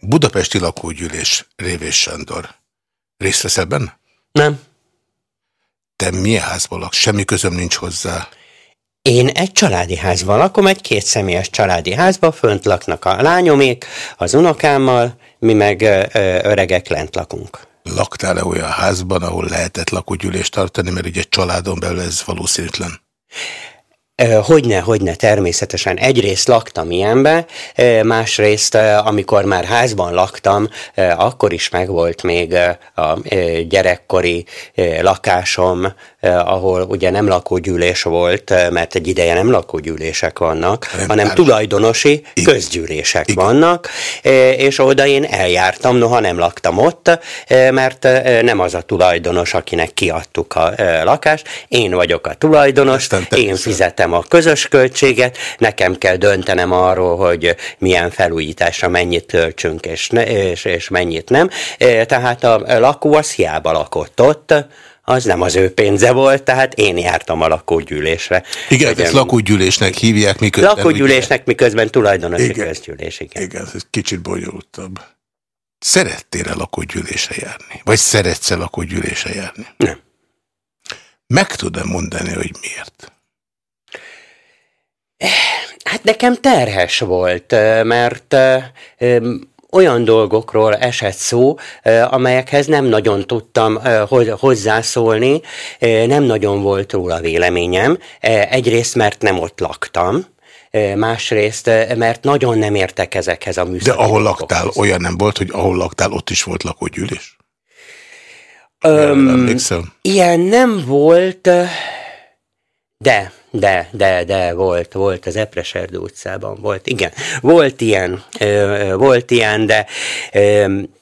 Budapesti lakógyűlés, Révés Sándor. Részt veszel benne? Nem. Te milyen házban laksz? Semmi közöm nincs hozzá. Én egy családi házban lakom, egy kétszemélyes családi házban, fönt laknak a lányomék, az unokámmal, mi meg ö, öregek lent lakunk. Laktál-e olyan házban, ahol lehetett lakógyűlést tartani, mert ugye családon belül ez valószínűtlen? Hogyne, hogyne, természetesen. Egyrészt laktam ilyenbe, másrészt, amikor már házban laktam, akkor is megvolt még a gyerekkori lakásom, ahol ugye nem lakógyűlés volt, mert egy ideje nem lakógyűlések vannak, nem hanem társ. tulajdonosi Igen. közgyűlések Igen. vannak, és oda én eljártam, noha nem laktam ott, mert nem az a tulajdonos, akinek kiadtuk a lakást, én vagyok a tulajdonos, én fizetem a közös költséget, nekem kell döntenem arról, hogy milyen felújításra mennyit töltsünk és, ne, és, és mennyit nem. Tehát a lakó az hiába lakott ott, az nem az ő pénze volt, tehát én jártam a lakógyűlésre. Igen, ezt lakógyűlésnek hívják, miközben... Lakógyűlésnek, ugye... miközben tulajdonosi igen, közgyűlés, igen. Igen, ez kicsit bonyolultabb. Szerettél-e lakógyűlésre járni? Vagy szeretsz-e lakógyűlésre járni? Nem. Meg tudod mondani, hogy miért? Hát nekem terhes volt, mert olyan dolgokról esett szó, amelyekhez nem nagyon tudtam hozzászólni, nem nagyon volt róla véleményem. Egyrészt, mert nem ott laktam, másrészt, mert nagyon nem értek ezekhez a műszakokhoz. De ahol laktál, olyan nem volt, hogy ahol laktál, ott is volt lakógyűlés? Öm, ilyen nem volt, de de, de, de volt, volt az Epreserdő utcában, volt, igen, volt ilyen, volt ilyen, de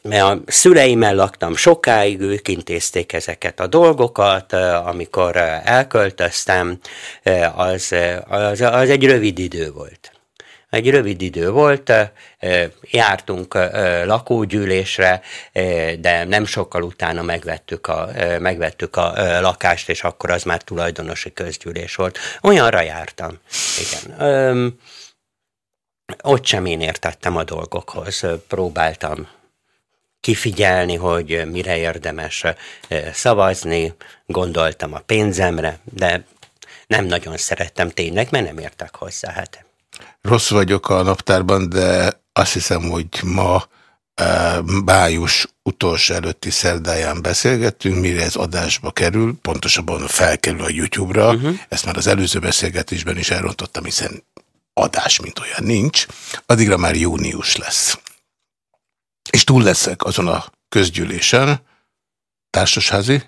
a szüleimmel laktam sokáig, ők intézték ezeket a dolgokat, amikor elköltöztem, az, az, az egy rövid idő volt. Egy rövid idő volt, jártunk lakógyűlésre, de nem sokkal utána megvettük a, megvettük a lakást, és akkor az már tulajdonosi közgyűlés volt. Olyanra jártam. Igen. Ott sem én értettem a dolgokhoz. Próbáltam kifigyelni, hogy mire érdemes szavazni, gondoltam a pénzemre, de nem nagyon szerettem tényleg, mert nem értek hozzá. Hát Rossz vagyok a naptárban, de azt hiszem, hogy ma e, május utolsó előtti szerdáján beszélgettünk, mire ez adásba kerül, pontosabban felkerül a YouTube-ra. Uh -huh. Ezt már az előző beszélgetésben is elrontottam, hiszen adás, mint olyan nincs. Addigra már június lesz. És túl leszek azon a közgyűlésen, társasházi?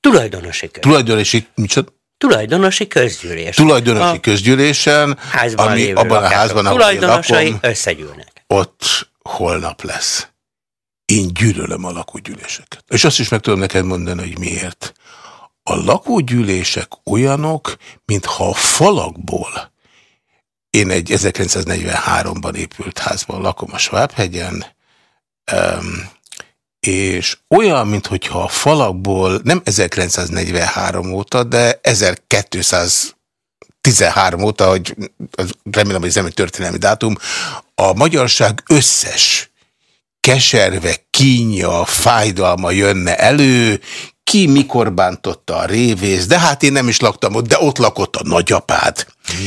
Tulajdonosi közgyűlésen. Tulajdonosi, micsoda? Tulajdonosi közgyűlés. Tulajdonosi a közgyűlésen, ami abban a házban, ahol tulajdonosai lakom, összegyűlnek. Ott holnap lesz. Én gyűlölöm a lakógyűléseket. És azt is meg tudom neked mondani, hogy miért. A lakógyűlések olyanok, mintha a falakból én egy 1943-ban épült házban lakom a Svábhegyen, um, és olyan, mintha a falakból nem 1943 óta, de 1213 óta, hogy remélem, hogy ez nem egy történelmi dátum, a magyarság összes keserve, kínja, fájdalma jönne elő, ki mikor bántotta a révész, de hát én nem is laktam ott, de ott lakott a nagyapád. Mm.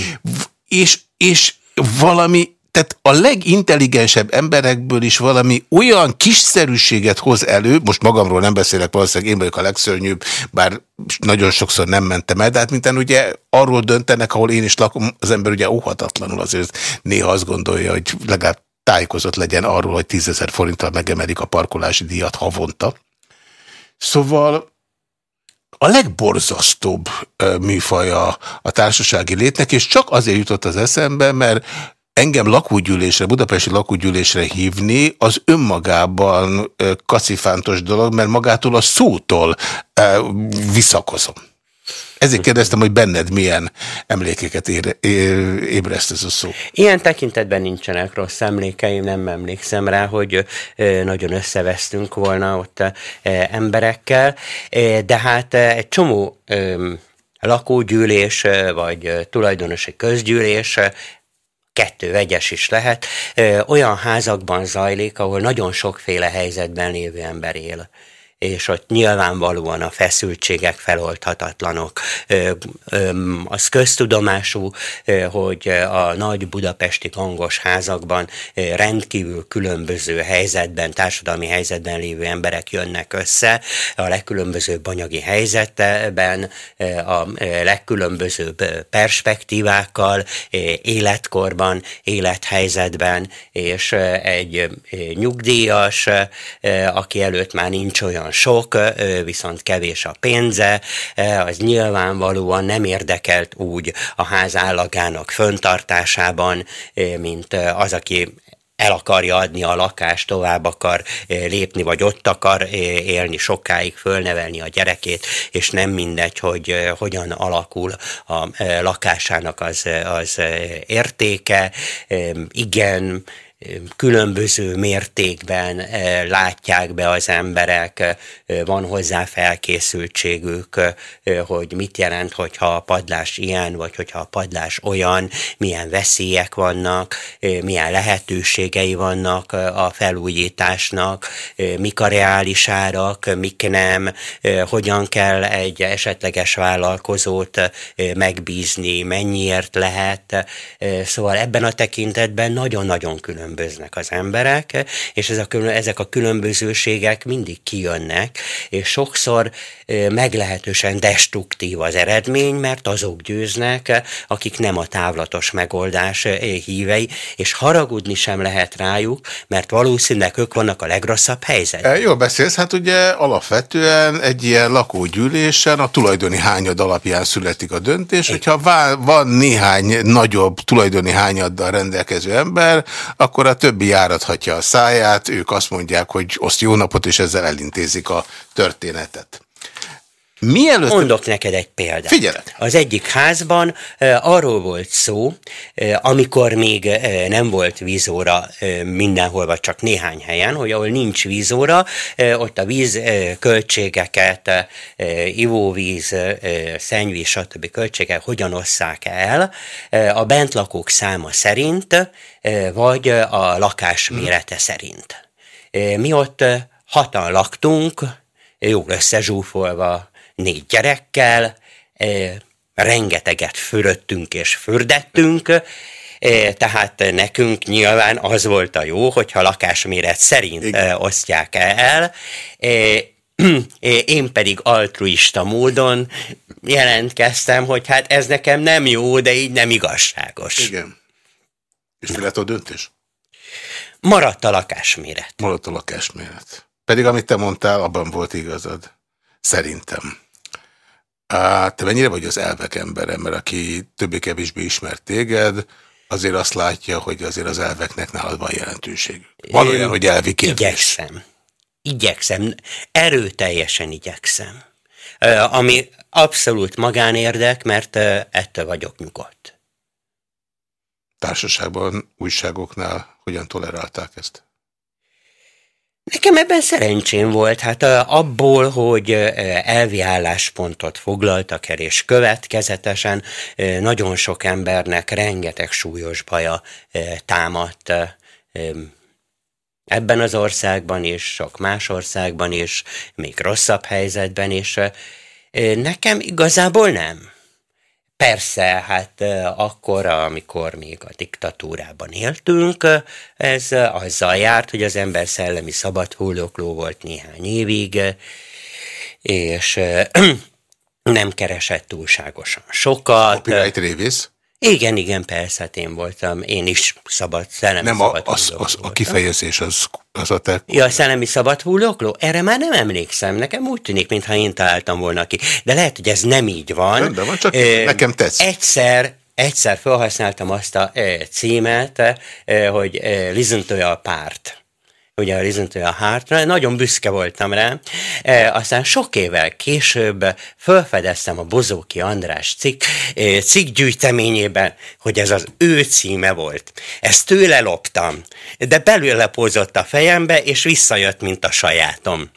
És, és valami tehát a legintelligensebb emberekből is valami olyan kiszerűséget hoz elő, most magamról nem beszélek, valószínűleg én vagyok a legszörnyűbb, bár nagyon sokszor nem mentem el, de hát minden ugye arról döntenek, ahol én is lakom, az ember ugye óhatatlanul azért néha azt gondolja, hogy legalább tájékozott legyen arról, hogy tízezer forinttal megemelik a parkolási díjat havonta. Szóval a legborzasztóbb műfaja a társasági létnek, és csak azért jutott az eszembe, mert engem lakógyűlésre, budapesti lakógyűlésre hívni, az önmagában kacifántos dolog, mert magától a szótól visszakozom. Ezért kérdeztem, hogy benned milyen emlékeket ér, ébreszt ez a szó. Ilyen tekintetben nincsenek rossz emlékeim, nem emlékszem rá, hogy nagyon összevesztünk volna ott emberekkel, de hát egy csomó lakógyűlés, vagy tulajdonosi közgyűlés kettő vegyes is lehet, olyan házakban zajlik, ahol nagyon sokféle helyzetben lévő ember él és ott nyilvánvalóan a feszültségek feloldhatatlanok. Az köztudomású, hogy a nagy budapesti hangos házakban rendkívül különböző helyzetben, társadalmi helyzetben lévő emberek jönnek össze, a legkülönbözőbb anyagi helyzetben, a legkülönbözőbb perspektívákkal, életkorban, élethelyzetben, és egy nyugdíjas, aki előtt már nincs olyan sok, viszont kevés a pénze, az nyilvánvalóan nem érdekelt úgy a ház állagának föntartásában, mint az, aki el akarja adni a lakást, tovább akar lépni, vagy ott akar élni sokáig, fölnevelni a gyerekét, és nem mindegy, hogy hogyan alakul a lakásának az, az értéke. Igen, különböző mértékben eh, látják be az emberek, eh, van hozzá felkészültségük, eh, hogy mit jelent, hogyha a padlás ilyen, vagy hogyha a padlás olyan, milyen veszélyek vannak, milyen lehetőségei vannak a felújításnak, mik a reális árak, mik nem, hogyan kell egy esetleges vállalkozót megbízni, mennyiért lehet. Szóval ebben a tekintetben nagyon-nagyon különböző különböznek az emberek, és ez a, ezek a különbözőségek mindig kijönnek, és sokszor meglehetősen destruktív az eredmény, mert azok győznek, akik nem a távlatos megoldás hívei, és haragudni sem lehet rájuk, mert valószínűleg ők vannak a legrosszabb helyzet. E, Jó beszélsz, hát ugye alapvetően egy ilyen lakógyűlésen a tulajdoni hányad alapján születik a döntés, hogyha van néhány nagyobb tulajdoni hányaddal rendelkező ember, akkor a többi járathatja a száját, ők azt mondják, hogy oszt jó napot, és ezzel elintézik a történetet. Mielőtt... Mondok neked egy példát. Figyelet. Az egyik házban e, arról volt szó, e, amikor még e, nem volt vízóra e, mindenhol, vagy csak néhány helyen, hogy ahol nincs vízóra, e, ott a víz e, költségeket, e, ivóvíz, e, szennyvíz, stb. költségek hogyan osszák el e, a bentlakók száma szerint, e, vagy a lakás hmm. mérete szerint. E, mi ott hatan laktunk, jól összezsúfolva, négy gyerekkel, rengeteget fürödtünk és fürdettünk, tehát nekünk nyilván az volt a jó, hogyha lakásméret szerint Igen. osztják el, én pedig altruista módon jelentkeztem, hogy hát ez nekem nem jó, de így nem igazságos. Igen. És mi lett a döntés? Maradt a lakásméret. Maradt a lakásméret. Pedig amit te mondtál, abban volt igazad. Szerintem. Te mennyire vagy az elvek embere, mert aki többé-kevésbé ismert téged, azért azt látja, hogy azért az elveknek nálad van jelentőség. Van olyan, hogy elvi kérdés. Igyekszem. Igyekszem. Erőteljesen igyekszem. Ami abszolút magánérdek, mert ettől vagyok nyugodt. Társaságban, újságoknál hogyan tolerálták ezt? Nekem ebben szerencsém volt, hát abból, hogy elvi álláspontot foglaltak el, és következetesen nagyon sok embernek rengeteg súlyos baja támadt ebben az országban is, sok más országban is, még rosszabb helyzetben is. Nekem igazából nem. Persze, hát akkor, amikor még a diktatúrában éltünk, ez azzal járt, hogy az ember szellemi szabadhullókló volt néhány évig, és nem keresett túlságosan sokat. Copyright révész? Igen, igen, persze, hát én voltam, én is szabad, szellemi Nem, szabad a, az, az, a kifejezés az, az a te... Ja, a szellemi szabad hullókló? Erre már nem emlékszem, nekem úgy tűnik, mintha én találtam volna ki. De lehet, hogy ez nem így van. Rendben van, csak Ö, nekem tetszik. Egyszer, egyszer felhasználtam azt a e, címet, e, hogy e, listen a párt ugye a to a Heart-ra, nagyon büszke voltam rá. E, aztán sok évvel később felfedeztem a Bozóki András cikk, e, cikkgyűjteményében, hogy ez az ő címe volt. Ezt tőle loptam, de belőle pózott a fejembe, és visszajött, mint a sajátom.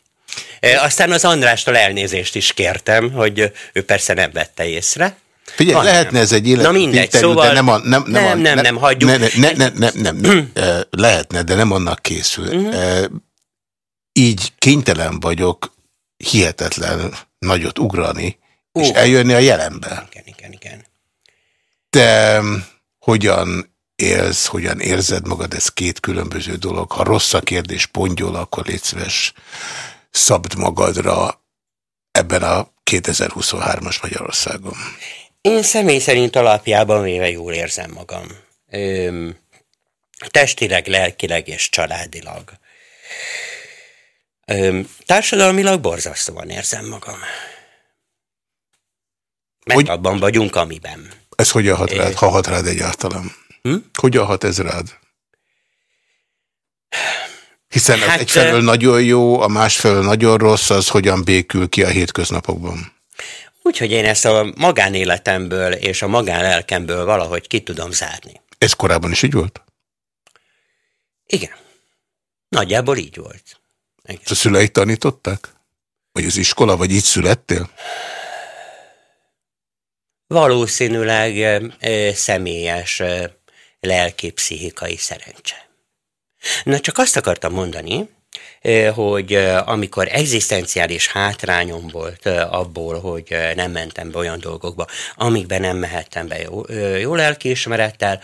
E, aztán az Andrástól elnézést is kértem, hogy ő persze nem vette észre. Figyelj, Van lehetne ilyen. ez egy élet Na mindegy, terület, szóval- de nem, a, nem, nem, a, Nem, nem, nem, hagyjuk. Ne, ne, ne, ne, nem, nem, eh, lehetne, de nem annak készül. Mhm. Eh, Így kénytelen vagyok hihetetlen nagyot ugrani, és Ó. eljönni a jelenbe. Igen, igen, igen. Te hogyan élsz, hogyan érzed magad, ez két különböző dolog. Ha rossz a kérdés pontyol, akkor légy szíves, szabd magadra ebben a 2023-as Magyarországon. Én személy szerint alapjában véve jól érzem magam. Öm, testileg, lelkileg és családilag. Öm, társadalmilag borzasztóan érzem magam. Mert Hogy- abban vagyunk, amiben. Ez hogyan hat rád, ha hat rád egyáltalán? Hm? Hogyan hat ez rád? Hiszen Hát, egyfelől nagyon jó, a másfelől nagyon rossz, az hogyan békül ki a hétköznapokban? Úgyhogy én ezt a magánéletemből és a magánlelkemből valahogy ki tudom zárni. Ez korábban is így volt? Igen. Nagyjából így volt. Igen. A szüleid tanították? Vagy az iskola, vagy így születtél? Valószínűleg ö, személyes lelki-pszichikai szerencse. Na csak azt akartam mondani, hogy ö, amikor egzisztenciális hátrányom volt ö, abból, hogy nem mentem be olyan dolgokba, amikben nem mehettem be jó, jó lelkiismerettel,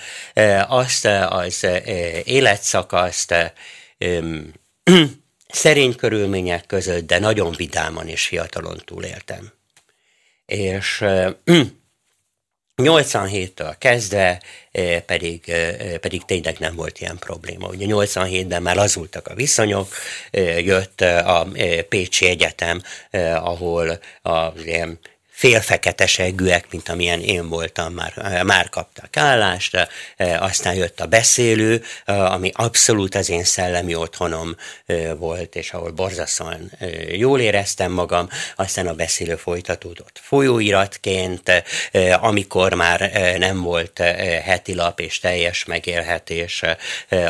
azt az életszakaszt szerény körülmények között, de nagyon vidáman és fiatalon túléltem. És 87-től kezdve eh, pedig, eh, pedig tényleg nem volt ilyen probléma. Ugye 87-ben már lazultak a viszonyok, eh, jött a Pécsi Egyetem, ahol az ilyen félfeketesegűek, mint amilyen én voltam, már, eh, már kaptak állást, eh, aztán jött a beszélő, eh, ami abszolút az én szellemi otthonom volt, és ahol borzasztóan jól éreztem magam, aztán a beszélő folytatódott folyóiratként, amikor már nem volt heti lap és teljes megélhetés,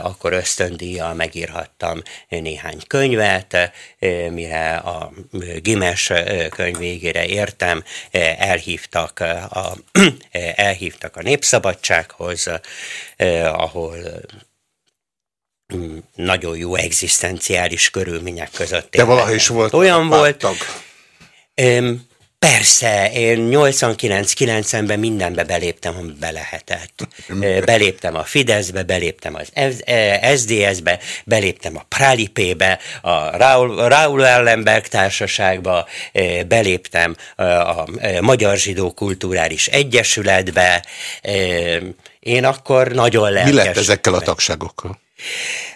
akkor ösztöndíjjal megírhattam néhány könyvet, mire a gimes könyv végére értem, elhívtak eh, a, eh, elhívtak a Népszabadsághoz, eh, ahol mm, nagyon jó egzisztenciális körülmények között. Te valaha is volt Olyan volt, pártag. Persze, én 89-90-ben mindenbe beléptem, amibe lehetett. Beléptem a Fideszbe, beléptem az SDS-be, beléptem a Pralipébe, a Raul, Raul Ellenberg társaságba, beléptem a Magyar Zsidó Kulturális Egyesületbe. Én akkor nagyon lelkes. Mi lett ezekkel a tagságokkal?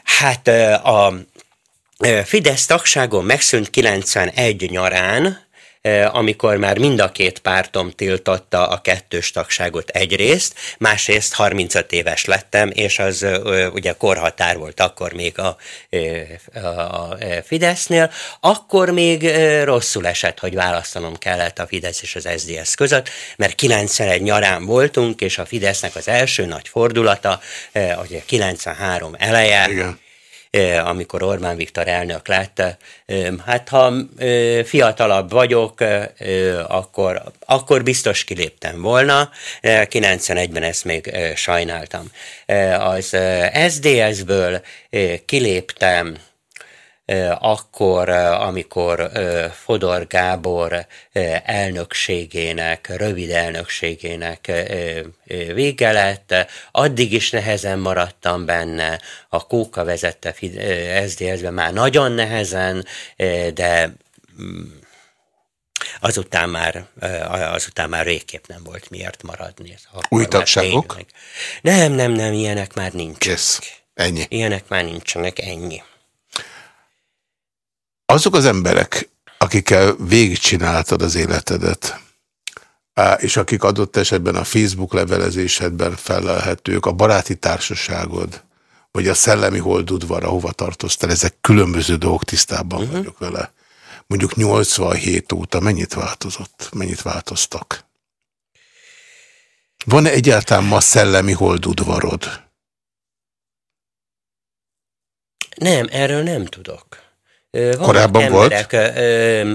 Hát a Fidesz tagságon megszűnt 91 nyarán, amikor már mind a két pártom tiltotta a kettős tagságot egyrészt, másrészt 35 éves lettem, és az ugye korhatár volt akkor még a, a, Fidesznél, akkor még rosszul esett, hogy választanom kellett a Fidesz és az SZDSZ között, mert 91 nyarán voltunk, és a Fidesznek az első nagy fordulata, ugye 93 eleje, Igen. Eh, amikor Orbán Viktor elnök lett. Eh, Hát ha eh, fiatalabb vagyok, akkor, akkor biztos kiléptem volna. Eh, 91-ben ezt még sajnáltam. Az SDS-ből kiléptem, akkor, amikor Fodor Gábor elnökségének, rövid elnökségének vége lett, addig is nehezen maradtam benne, a Kóka vezette SZDSZ-ben már nagyon nehezen, de mm, azután már, azután már végképp nem volt miért maradni. Új tagságok? Nem, nem, nem, ilyenek már nincsenek. Kész. Ennyi. Ilyenek már nincsenek, ennyi. Azok az emberek, akikkel végigcsináltad az életedet, és akik adott esetben a Facebook levelezésedben felelhetők, a baráti társaságod, vagy a szellemi holdudvar, ahova tartoztál, ezek különböző dolgok, tisztában uh -huh. vagyok vele. Mondjuk 87 óta mennyit változott? Mennyit változtak? Van-e egyáltalán ma szellemi holdudvarod? Nem, erről nem tudok. Korábban volt? emberek, ö,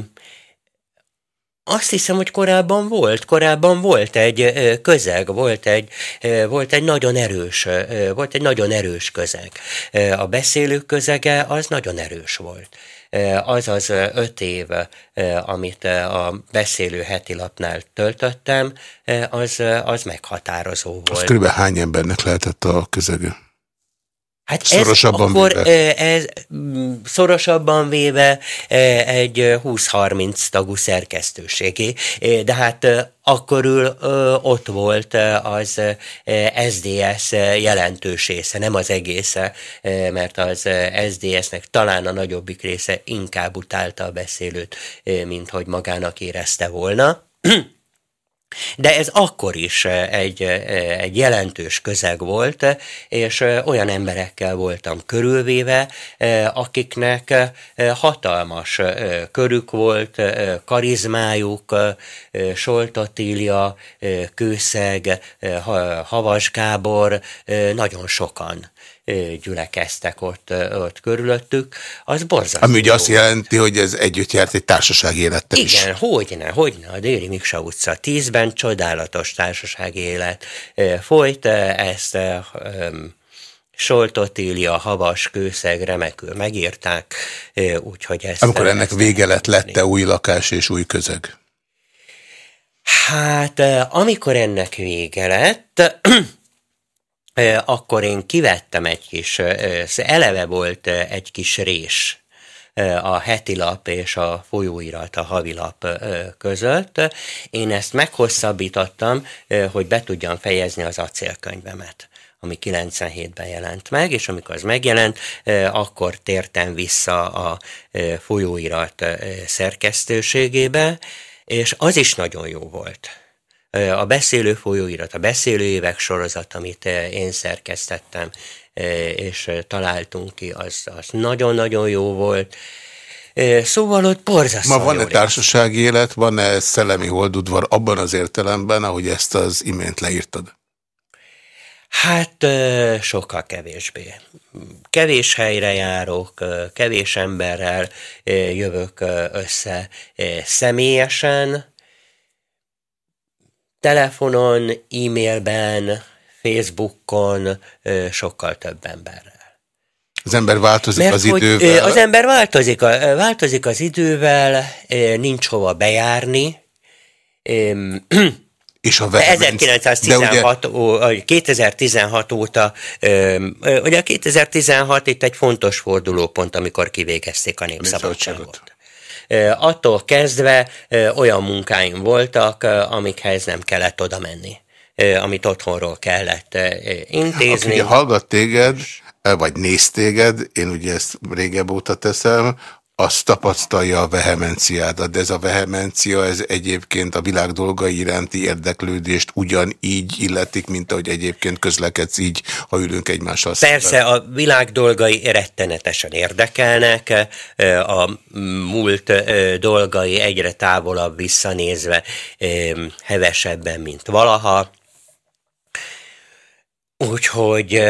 Azt hiszem, hogy korábban volt, korábban volt egy közeg, volt egy, volt egy nagyon erős, volt egy nagyon erős közeg. A beszélők közege az nagyon erős volt. Az az öt év, amit a beszélő heti lapnál töltöttem, az, az meghatározó volt. Az kb. hány embernek lehetett a közege? Hát szorosabban ez, akkor véve. ez szorosabban véve egy 20-30 tagú szerkesztőségé, de hát akkor ül, ott volt az SDS jelentős része, nem az egésze, mert az SDS-nek talán a nagyobbik része inkább utálta a beszélőt, mint hogy magának érezte volna. De ez akkor is egy, egy jelentős közeg volt, és olyan emberekkel voltam körülvéve, akiknek hatalmas körük volt, karizmájuk, Soltatília, Kőszeg, Havas Gábor, nagyon sokan gyülekeztek ott, ott körülöttük, az borzasztó. Ami ugye azt jelenti, hogy ez együtt járt egy társasági élettel Igen, is. Igen, hogyne, hogyne. A Déri Miksa utca 10-ben csodálatos társasági élet folyt, ezt Soltotília, Havas, Kőszeg remekül megírták, úgyhogy ezt... Amikor ennek vége lett, lette új lakás és új közeg? Hát, amikor ennek vége lett, akkor én kivettem egy kis, eleve volt egy kis rés a heti lap és a folyóirat, a havilap között. Én ezt meghosszabbítottam, hogy be tudjam fejezni az acélkönyvemet ami 97-ben jelent meg, és amikor az megjelent, akkor tértem vissza a folyóirat szerkesztőségébe, és az is nagyon jó volt a beszélő folyóirat, a beszélő évek sorozat, amit én szerkesztettem, és találtunk ki, az, az nagyon-nagyon jó volt. Szóval ott borzasztó. Ma van-e társasági élet, van-e szellemi holdudvar abban az értelemben, ahogy ezt az imént leírtad? Hát sokkal kevésbé. Kevés helyre járok, kevés emberrel jövök össze személyesen, telefonon, e-mailben, Facebookon sokkal több emberrel. Az ember változik Mert az hogy idővel? Az ember változik, változik az idővel, nincs hova bejárni. És a 1916, ugye... 2016 óta, ugye 2016 itt egy fontos fordulópont, amikor kivégezték a népszabadságot. Attól kezdve olyan munkáim voltak, amikhez nem kellett oda menni amit otthonról kellett intézni. Aki hallgat téged, vagy néz téged, én ugye ezt régebb óta teszem, azt tapasztalja a vehemenciádat, de ez a vehemencia, ez egyébként a világ dolgai iránti érdeklődést ugyanígy illetik, mint ahogy egyébként közlekedsz így, ha ülünk egymással Persze, a világ dolgai rettenetesen érdekelnek, a múlt dolgai egyre távolabb visszanézve hevesebben, mint valaha. Úgyhogy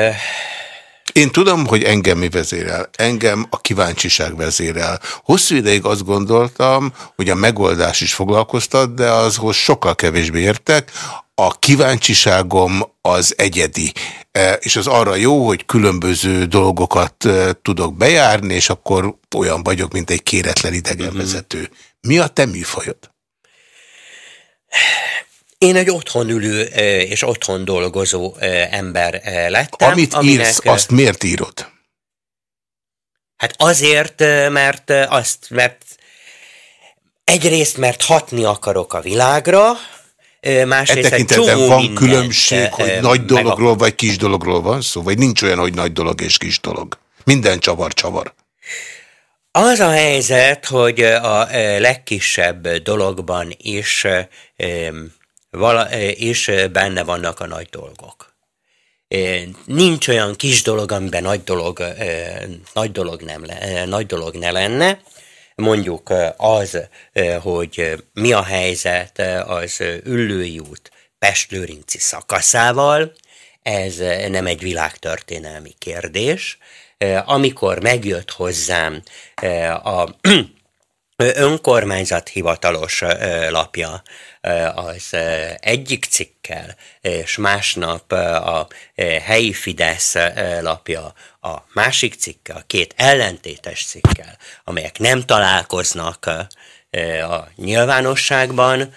én tudom, hogy engem mi vezérel. Engem a kíváncsiság vezérel. Hosszú ideig azt gondoltam, hogy a megoldás is foglalkoztat, de azhoz sokkal kevésbé értek. A kíváncsiságom az egyedi, e, és az arra jó, hogy különböző dolgokat e, tudok bejárni, és akkor olyan vagyok, mint egy kéretlen idegenvezető. Mi a te műfajod? Én egy otthon ülő és otthon dolgozó ember lettem. Amit aminek, írsz, azt miért írod? Hát azért, mert azt, mert egyrészt, mert hatni akarok a világra, másrészt egy csomó van különbség, hogy nagy dologról vagy kis dologról van szó? Vagy nincs olyan, hogy nagy dolog és kis dolog? Minden csavar-csavar. Az a helyzet, hogy a legkisebb dologban is vala, és benne vannak a nagy dolgok. Nincs olyan kis dolog, amiben nagy dolog, nagy dolog, nem nagy dolog ne lenne. Mondjuk az, hogy mi a helyzet az Üllői út Pest-Lőrinci szakaszával, ez nem egy világtörténelmi kérdés. Amikor megjött hozzám a önkormányzat hivatalos lapja az egyik cikkel, és másnap a helyi Fidesz lapja a másik cikkel, a két ellentétes cikkel, amelyek nem találkoznak a nyilvánosságban,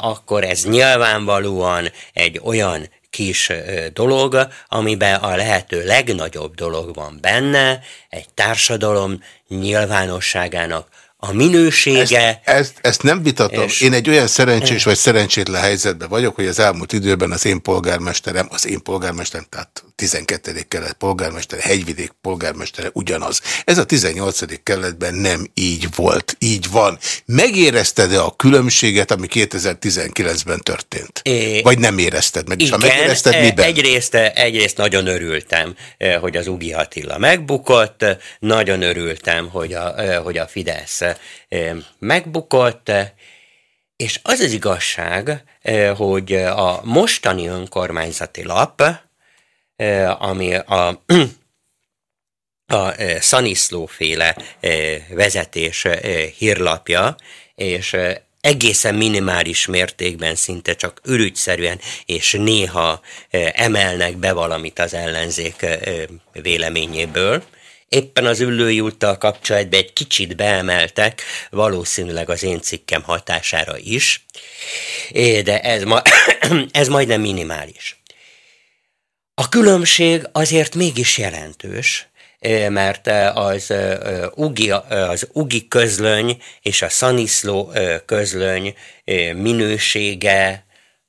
akkor ez nyilvánvalóan egy olyan kis dolog, amiben a lehető legnagyobb dolog van benne, egy társadalom nyilvánosságának a minősége. Ezt, ezt, ezt nem vitatom. És... Én egy olyan szerencsés vagy szerencsétlen helyzetben vagyok, hogy az elmúlt időben az én polgármesterem, az én polgármesterem, tehát 12. kelet polgármestere, hegyvidék polgármestere ugyanaz. Ez a 18. keletben nem így volt, így van. Megérezted-e a különbséget, ami 2019-ben történt? É, vagy nem érezted meg? Igen, és ha megérezted, miben? Egyrészt, egyrészt nagyon örültem, hogy az Ugi Attila megbukott, nagyon örültem, hogy a, hogy a Fidesz megbukott, és az az igazság, hogy a mostani önkormányzati lap, ami a a Szaniszló féle vezetés hírlapja, és egészen minimális mértékben, szinte csak ürügyszerűen, és néha emelnek be valamit az ellenzék véleményéből éppen az ülői úttal kapcsolatban egy kicsit beemeltek, valószínűleg az én cikkem hatására is, de ez, ma, ez majdnem minimális. A különbség azért mégis jelentős, mert az UGI, az UGI közlöny és a Szaniszló közlöny minősége,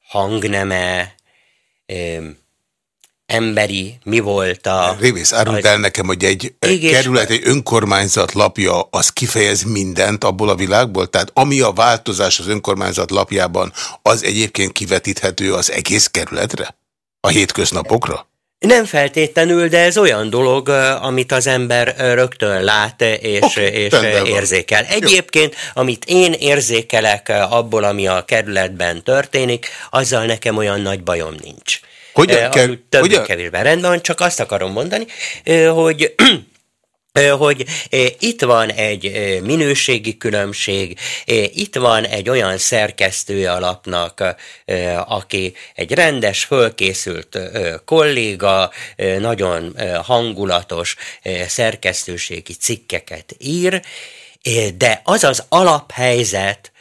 hangneme, emberi, mi volt a... Révész, árult el nekem, hogy egy égés... kerület, egy önkormányzat lapja, az kifejez mindent abból a világból? Tehát ami a változás az önkormányzat lapjában, az egyébként kivetíthető az egész kerületre? A hétköznapokra? Nem feltétlenül, de ez olyan dolog, amit az ember rögtön lát és, okay, és érzékel. Egyébként, amit én érzékelek abból, ami a kerületben történik, azzal nekem olyan nagy bajom nincs. Hogyan kell, több kevésben rendben van, csak azt akarom mondani, hogy hogy itt van egy minőségi különbség, itt van egy olyan szerkesztője alapnak, aki egy rendes, fölkészült kolléga, nagyon hangulatos szerkesztőségi cikkeket ír, de az az alaphelyzet,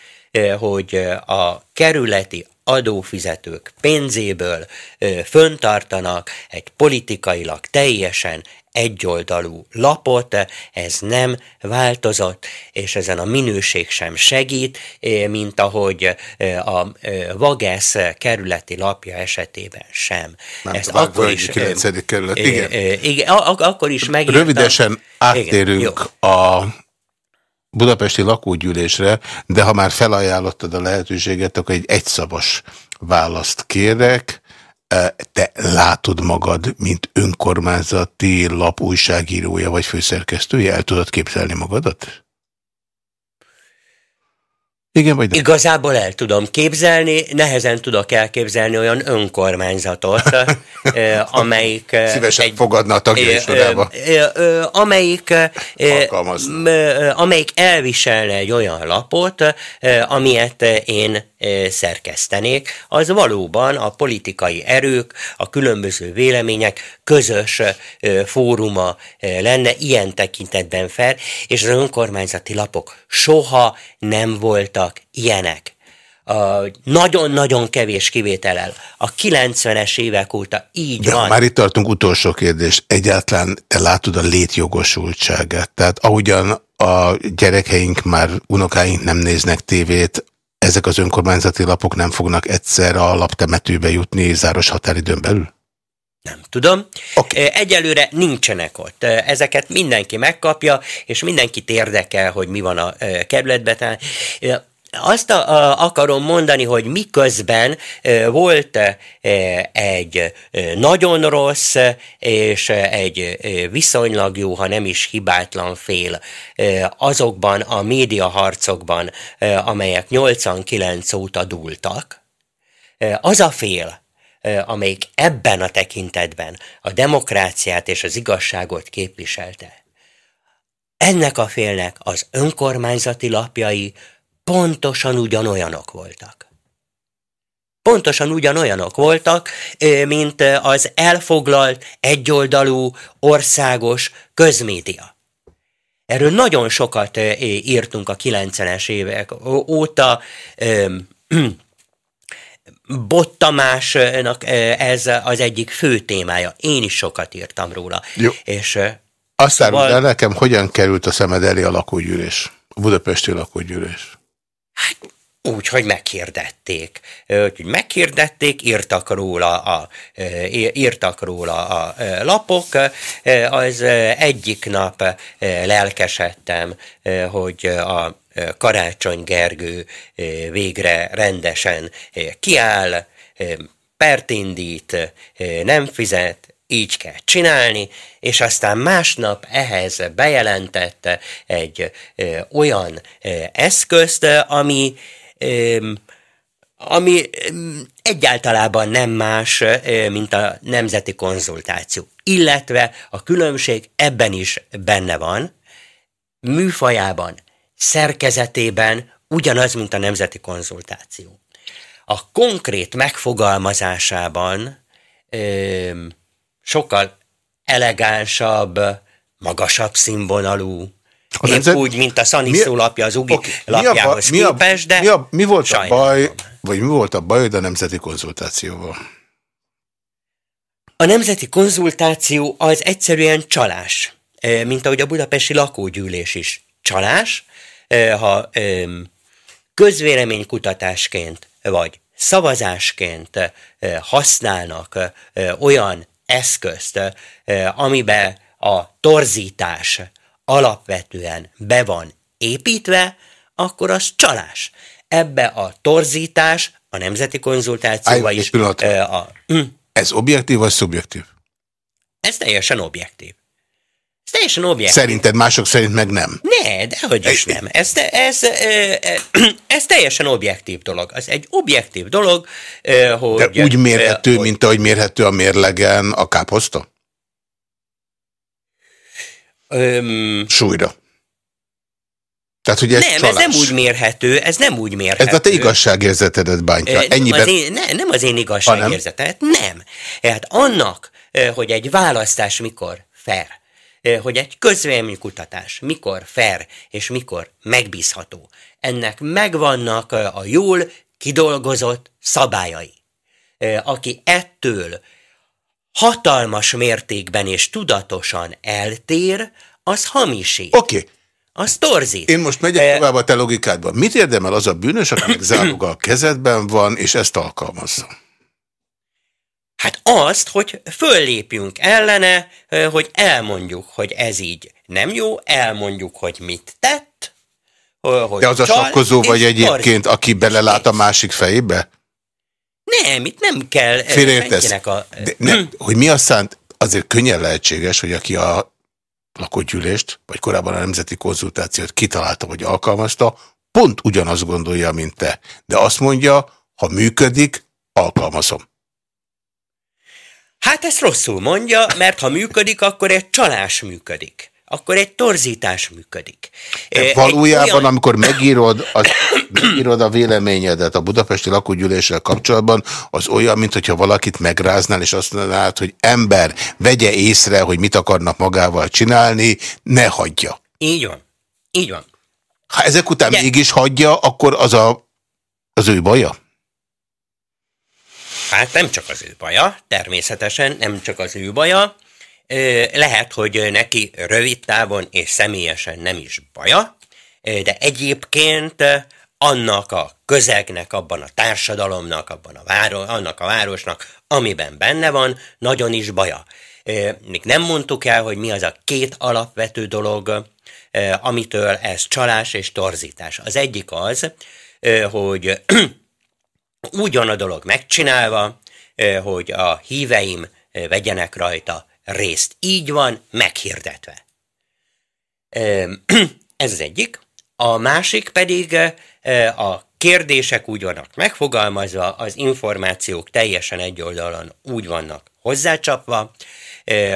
hogy a kerületi adófizetők pénzéből ö, föntartanak egy politikailag teljesen egyoldalú lapot, ez nem változott, és ezen a minőség sem segít, mint ahogy a Vagesz kerületi lapja esetében sem. Nem Ezt akkor is, 9. kerület, igen. igen. Akkor is megírtam. Rövidesen áttérünk igen, a budapesti lakógyűlésre, de ha már felajánlottad a lehetőséget, akkor egy egyszavas választ kérek. E, te látod magad, mint önkormányzati lap újságírója vagy főszerkesztője? El tudod képzelni magadat? Igen, vagy nem? Igazából el tudom képzelni, nehezen tudok elképzelni olyan önkormányzatot, amelyik... Szívesen egy, fogadna a sorába. Amelyik, amelyik elviselne egy olyan lapot, amilyet én szerkesztenék, az valóban a politikai erők, a különböző vélemények közös fóruma lenne ilyen tekintetben fel, és az önkormányzati lapok soha nem voltak ilyenek nagyon-nagyon kevés kivételel. A 90-es évek óta így De van. Már itt tartunk utolsó kérdés. Egyáltalán te látod a létjogosultságát? Tehát ahogyan a gyerekeink már, unokáink nem néznek tévét, ezek az önkormányzati lapok nem fognak egyszer a laptemetőbe jutni záros határidőn belül? Nem tudom. Okay. Egyelőre nincsenek ott. Ezeket mindenki megkapja, és mindenkit érdekel, hogy mi van a kerületben azt a, a, akarom mondani, hogy miközben e, volt e, egy nagyon rossz és egy viszonylag jó, ha nem is hibátlan fél e, azokban a médiaharcokban, e, amelyek 89 óta dúltak, e, az a fél, amelyik ebben a tekintetben a demokráciát és az igazságot képviselte, ennek a félnek az önkormányzati lapjai pontosan ugyanolyanok voltak. Pontosan ugyanolyanok voltak, mint az elfoglalt, egyoldalú, országos közmédia. Erről nagyon sokat írtunk a 90-es évek óta. Bot Tamásnak ez az egyik fő témája. Én is sokat írtam róla. Jó. És, Aztán szóval... nekem hogyan került a szemed elé a lakógyűlés? A budapesti lakógyűlés? Hát úgy, hogy meghirdették. Úgyhogy meghirdették, írtak róla a, írtak róla a lapok. Az egyik nap lelkesedtem, hogy a Karácsony Gergő végre rendesen kiáll, pert indít, nem fizet, így kell csinálni, és aztán másnap ehhez bejelentette egy ö, olyan ö, eszközt, ami ö, ami egyáltalában nem más, mint a nemzeti konzultáció. Illetve a különbség ebben is benne van, műfajában, szerkezetében ugyanaz, mint a nemzeti konzultáció. A konkrét megfogalmazásában sokkal elegánsabb, magasabb színvonalú, a Épp nemzet... úgy, mint a Szaniszó lapja az UGI okay. lapjához mi a, képest, de mi, a, mi volt a baj, vagy mi volt a baj a nemzeti konzultációval? A nemzeti konzultáció az egyszerűen csalás, mint ahogy a budapesti lakógyűlés is csalás, ha közvéleménykutatásként vagy szavazásként használnak olyan eszközt, amiben a torzítás alapvetően be van építve, akkor az csalás. Ebbe a torzítás, a nemzeti konzultációba is... A, hm. Ez objektív vagy szubjektív? Ez teljesen objektív. Teljesen objektív. Szerinted mások szerint meg nem? Ne, dehogy is nem. Ez, ez, ez, ez teljesen objektív dolog. Ez egy objektív dolog, hogy... De úgy mérhető, hogy, mint ahogy mérhető a mérlegen a káposzta? Öm, Súlyra. Tehát, hogy ez nem, csalás. ez nem úgy mérhető, ez nem úgy mérhető. Ez a te igazságérzetedet bántja. Ennyiben... Nem az én, ne, nem az én igazságérzetet, nem. Hát annak, hogy egy választás mikor fair, hogy egy közvéleménykutatás mikor fair és mikor megbízható. Ennek megvannak a jól kidolgozott szabályai. Aki ettől hatalmas mértékben és tudatosan eltér, az hamisít. Oké. Okay. Az torzít. Én most megyek e... tovább a te logikádban. Mit érdemel az a bűnös, akinek záloga a kezedben van, és ezt alkalmazza? Hát azt, hogy föllépjünk ellene, hogy elmondjuk, hogy ez így nem jó, elmondjuk, hogy mit tett, hogy De az a sakkozó vagy egyébként, aki belelát a másik fejébe? Nem, itt nem kell. Félreértesz. A... De hogy mi aztán azért könnyen lehetséges, hogy aki a lakógyűlést, vagy korábban a nemzeti konzultációt kitalálta, vagy alkalmazta, pont ugyanazt gondolja, mint te. De azt mondja, ha működik, alkalmazom. Hát ezt rosszul mondja, mert ha működik, akkor egy csalás működik. Akkor egy torzítás működik. De valójában, olyan... amikor megírod, az, megírod a véleményedet a budapesti lakógyűléssel kapcsolatban, az olyan, mintha valakit megráznál, és azt mondanád, hogy ember, vegye észre, hogy mit akarnak magával csinálni, ne hagyja. Így van. Így van. Ha ezek után De... mégis hagyja, akkor az a, az ő baja? Hát nem csak az ő baja, természetesen nem csak az ő baja. Lehet, hogy neki rövid távon és személyesen nem is baja, de egyébként annak a közegnek, abban a társadalomnak, abban a város, annak a városnak, amiben benne van, nagyon is baja. Még nem mondtuk el, hogy mi az a két alapvető dolog, amitől ez csalás és torzítás. Az egyik az, hogy ugyan a dolog megcsinálva, hogy a híveim vegyenek rajta részt. Így van, meghirdetve. Ez az egyik. A másik pedig a kérdések úgy vannak megfogalmazva, az információk teljesen egy oldalon úgy vannak hozzácsapva,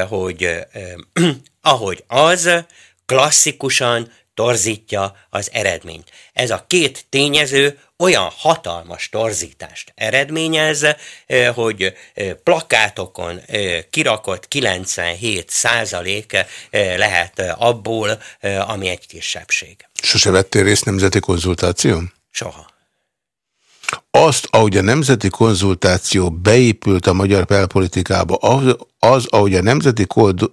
hogy ahogy az klasszikusan torzítja az eredményt. Ez a két tényező olyan hatalmas torzítást eredményez, hogy plakátokon kirakott 97 százalék lehet abból, ami egy kisebbség. Sose vettél részt nemzeti konzultáción? Soha. Azt, ahogy a nemzeti konzultáció beépült a magyar belpolitikába, az, az ahogy a nemzeti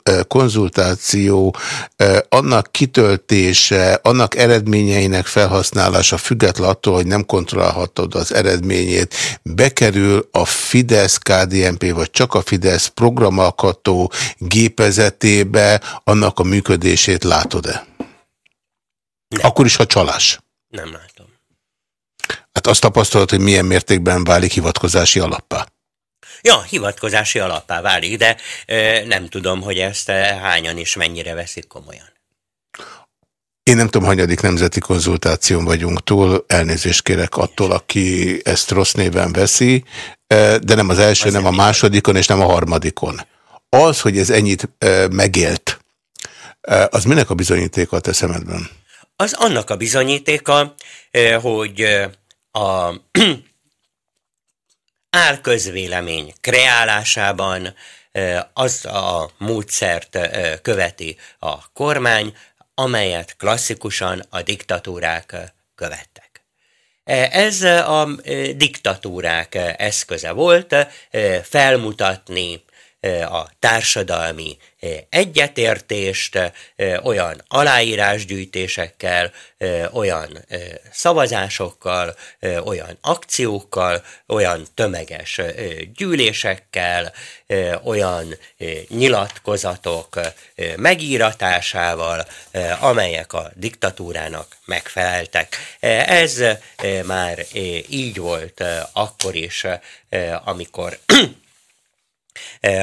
eh, konzultáció eh, annak kitöltése, annak eredményeinek felhasználása független attól, hogy nem kontrollálhatod az eredményét, bekerül a Fidesz-KDNP, vagy csak a Fidesz programalkató gépezetébe, annak a működését látod-e? Akkor is, ha csalás. Nem látom. Hát azt tapasztalod, hogy milyen mértékben válik hivatkozási alappá? Ja, hivatkozási alappá válik, de ö, nem tudom, hogy ezt hányan és mennyire veszik komolyan. Én nem tudom, hanyadik nemzeti konzultáción vagyunk túl, elnézést kérek attól, aki ezt rossz néven veszi, de nem az első, Azért nem a másodikon, és nem a harmadikon. Az, hogy ez ennyit megélt, az minek a bizonyítéka a te szemedben? Az annak a bizonyítéka, hogy a álközvélemény kreálásában az a módszert követi a kormány, amelyet klasszikusan a diktatúrák követtek. Ez a diktatúrák eszköze volt felmutatni a társadalmi egyetértést olyan aláírásgyűjtésekkel, olyan szavazásokkal, olyan akciókkal, olyan tömeges gyűlésekkel, olyan nyilatkozatok megíratásával, amelyek a diktatúrának megfeleltek. Ez már így volt akkor is, amikor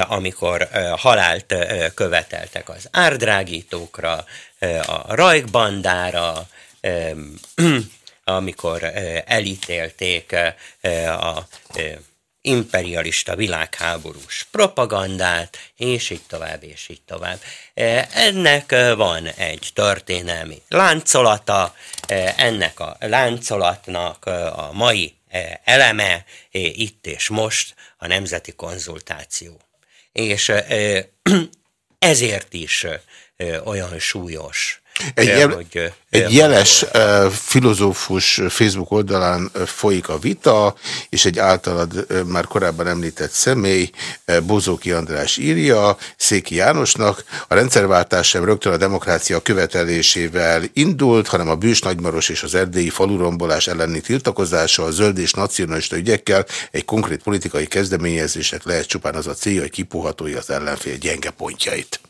amikor halált követeltek az árdrágítókra, a rajkbandára, amikor elítélték a imperialista világháborús propagandát, és így tovább, és így tovább. Ennek van egy történelmi láncolata, ennek a láncolatnak a mai eleme itt és most a nemzeti konzultáció. És ezért is olyan súlyos egy, jel, hogy, egy jeles filozófus Facebook oldalán folyik a vita, és egy általad már korábban említett személy, Bozóki András írja, Széki Jánosnak, a rendszerváltás sem rögtön a demokrácia követelésével indult, hanem a bűs nagymaros és az erdélyi falurombolás elleni tiltakozással, a zöld és nacionalista ügyekkel egy konkrét politikai kezdeményezések lehet csupán az a célja, hogy kipuhatolja az ellenfél gyenge pontjait.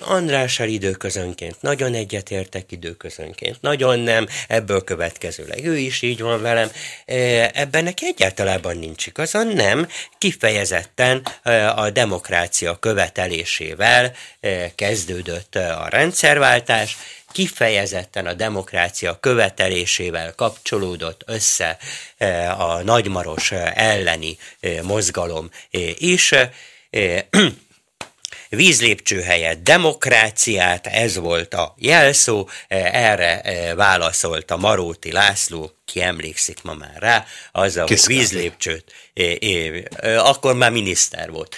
Andrással időközönként, nagyon egyetértek időközönként, nagyon nem, ebből következőleg ő is így van velem. E, ebben neki egyáltalában nincs igaza, nem, kifejezetten e, a demokrácia követelésével e, kezdődött a rendszerváltás, kifejezetten a demokrácia követelésével kapcsolódott össze a nagymaros elleni mozgalom is vízlépcső helyett. Demokráciát, ez volt a jelszó, e, erre e, válaszolt a Maróti László, ki emlékszik ma már rá, az a vízlépcsőt, akkor már miniszter volt,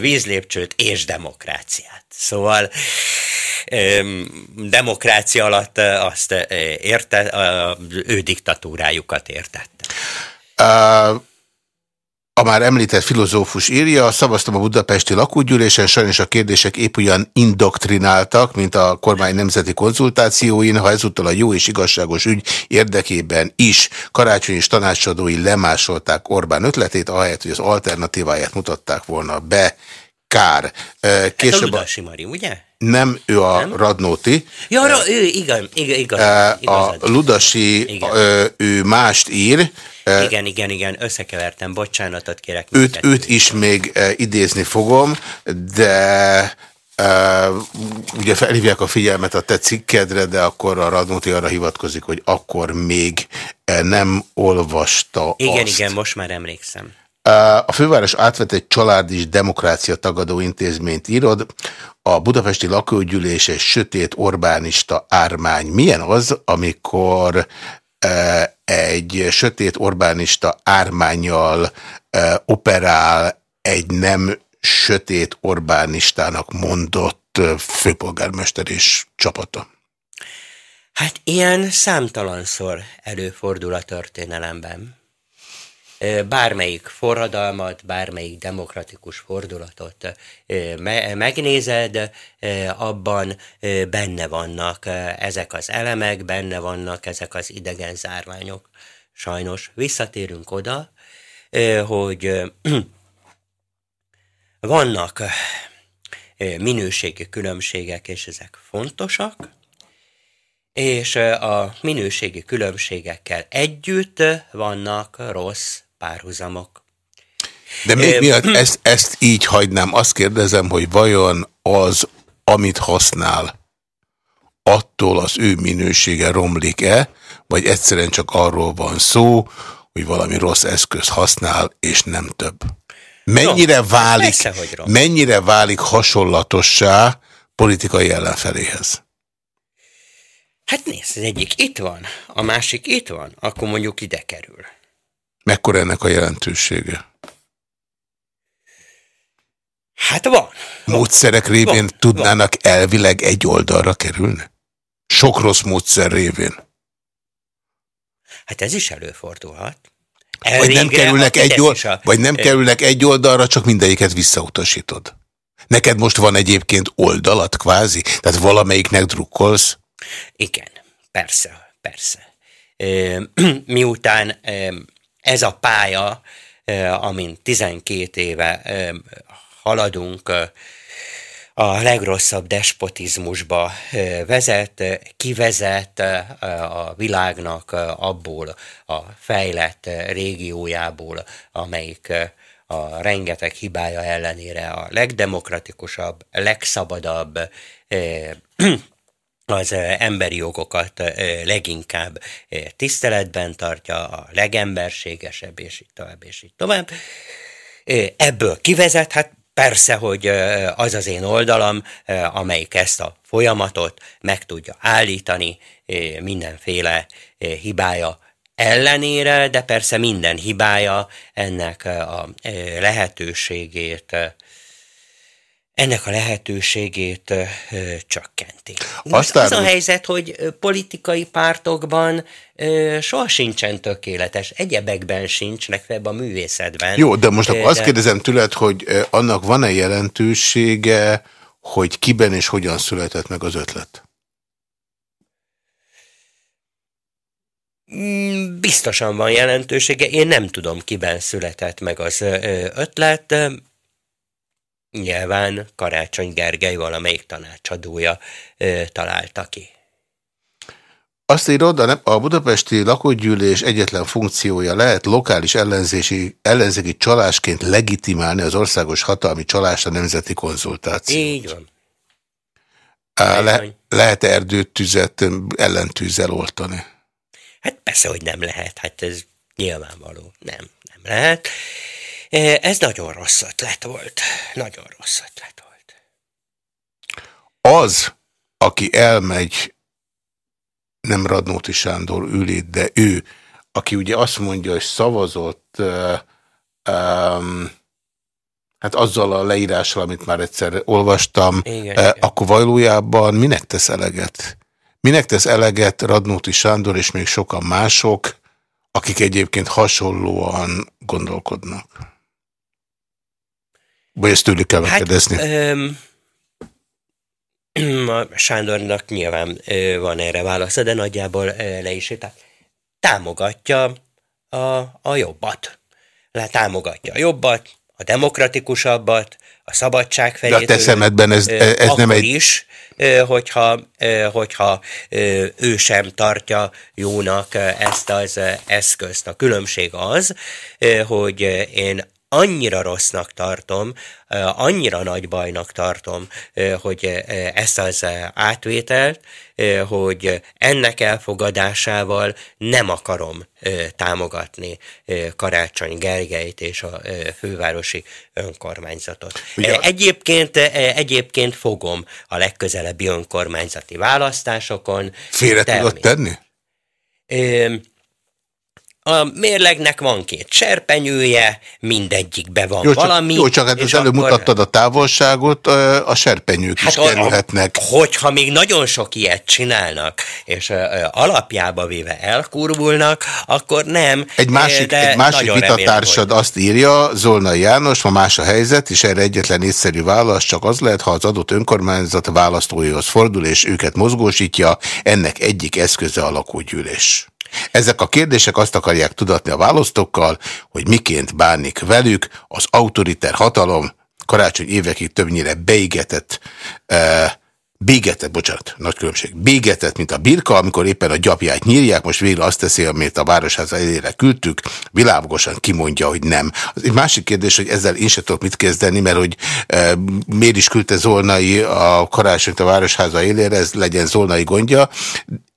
vízlépcsőt és demokráciát. Szóval demokrácia alatt azt érte, ő diktatúrájukat értette. Uh a már említett filozófus írja, szavaztam a budapesti lakógyűlésen, sajnos a kérdések épp olyan indoktrináltak, mint a kormány nemzeti konzultációin, ha ezúttal a jó és igazságos ügy érdekében is karácsony és tanácsadói lemásolták Orbán ötletét, ahelyett, hogy az alternatíváját mutatták volna be. Kár. Később... Ez a Ludasi Mari, ugye? Nem, ő a nem? Radnóti. Ja, ő igen, igen, igaz, A Ludasi, igen. ő mást ír, igen, igen, igen, összekevertem, bocsánatot kérek. Őt, őt is még idézni fogom, de Uh, ugye felhívják a figyelmet a te cikkedre, de akkor a Radnóti arra hivatkozik, hogy akkor még nem olvasta Igen, azt. igen, most már emlékszem. A főváros átvett egy családi demokrácia tagadó intézményt írod. A budapesti lakógyűlés egy sötét Orbánista ármány. Milyen az, amikor egy sötét Orbánista ármányjal operál egy nem sötét Orbánistának mondott főpolgármester és csapata? Hát ilyen számtalanszor előfordul a történelemben. Bármelyik forradalmat, bármelyik demokratikus fordulatot megnézed, abban benne vannak ezek az elemek, benne vannak ezek az idegen zárványok. Sajnos visszatérünk oda, hogy vannak minőségi különbségek, és ezek fontosak, és a minőségi különbségekkel együtt vannak rossz párhuzamok. De még miatt ezt, ezt így hagynám, azt kérdezem, hogy vajon az, amit használ, attól az ő minősége romlik-e, vagy egyszerűen csak arról van szó, hogy valami rossz eszköz használ, és nem több. Mennyire válik, Persze, mennyire válik hasonlatossá politikai ellenfeléhez? Hát nézd, az egyik itt van, a másik itt van, akkor mondjuk ide kerül. Mekkora ennek a jelentősége? Hát van. Módszerek révén van, tudnának van. elvileg egy oldalra kerülni? Sok rossz módszer révén. Hát ez is előfordulhat. Vagy nem, kerülnek egy, old... a... vagy nem kerülnek egy oldalra, csak mindegyiket visszautasítod. Neked most van egyébként oldalat kvázi? Tehát valamelyiknek drukkolsz? Igen, persze, persze. Miután ez a pálya, amin 12 éve haladunk, a legrosszabb despotizmusba vezet, kivezet a világnak abból a fejlett régiójából, amelyik a rengeteg hibája ellenére a legdemokratikusabb, legszabadabb, az emberi jogokat leginkább tiszteletben tartja, a legemberségesebb, és így tovább, és így tovább. Ebből kivezet, hát persze, hogy az az én oldalam, amelyik ezt a folyamatot meg tudja állítani, mindenféle hibája ellenére, de persze minden hibája ennek a lehetőségét ennek a lehetőségét csökkenti. Aztán... Az a helyzet, hogy politikai pártokban soha sincsen tökéletes, egyebekben sincs, legfeljebb a művészetben. Jó, de most akkor de... azt kérdezem tőled, hogy annak van-e jelentősége, hogy kiben és hogyan született meg az ötlet? Mm, biztosan van jelentősége. Én nem tudom, kiben született meg az ötlet nyilván Karácsony Gergely valamelyik tanácsadója ö, találta ki. Azt írod, a budapesti lakógyűlés egyetlen funkciója lehet lokális ellenzési, ellenzéki csalásként legitimálni az országos hatalmi csalást a nemzeti konzultáció. Így van. Le, lehet -e erdőt tüzet ellentűzzel oltani? Hát persze, hogy nem lehet. Hát ez nyilvánvaló. Nem, nem lehet. Ez nagyon rossz ötlet volt. Nagyon rossz ötlet volt. Az, aki elmegy, nem Radnóti Sándor ül itt, de ő, aki ugye azt mondja, hogy szavazott uh, um, hát azzal a leírással, amit már egyszer olvastam, igen, uh, igen. akkor valójában minek tesz eleget? Minek tesz eleget Radnóti Sándor és még sokan mások, akik egyébként hasonlóan gondolkodnak? Vagy ezt tőlük kell hát, kérdezni? a Sándornak nyilván van erre válasza, de nagyjából le is tehát támogatja a, a jobbat. Le támogatja a jobbat, a demokratikusabbat, a szabadság felé. De a te szemedben ez, ez nem egy... is, hogyha, hogyha ő sem tartja jónak ezt az eszközt. A különbség az, hogy én annyira rossznak tartom, annyira nagy bajnak tartom, hogy ezt az átvételt, hogy ennek elfogadásával nem akarom támogatni Karácsony Gergelyt és a fővárosi önkormányzatot. Ugye, egyébként, egyébként fogom a legközelebbi önkormányzati választásokon. Félre tudod tenni? A mérlegnek van két serpenyője, mindegyikbe van jó, valami. Jó, csak hát az előbb akkor... mutattad a távolságot, a serpenyők hát is a, kerülhetnek. A, hogyha még nagyon sok ilyet csinálnak, és a, alapjába véve elkurvulnak, akkor nem. Egy másik, egy másik vitatársad hogy... azt írja, Zolnai János, ma más a helyzet, és erre egyetlen észszerű válasz csak az lehet, ha az adott önkormányzat választóihoz fordul, és őket mozgósítja, ennek egyik eszköze a lakógyűlés. Ezek a kérdések azt akarják tudatni a választókkal, hogy miként bánik velük az autoriter hatalom, karácsony évekig többnyire beigetett eh, bégetett, bocsánat, nagy különbség, bégetett, mint a birka, amikor éppen a gyapját nyírják, most végre azt teszi, amit a városház elére küldtük, világosan kimondja, hogy nem. Az egy másik kérdés, hogy ezzel én sem tudok mit kezdeni, mert hogy e, miért is küldte Zolnai a karácsonyt a városháza élére, ez legyen Zolnai gondja,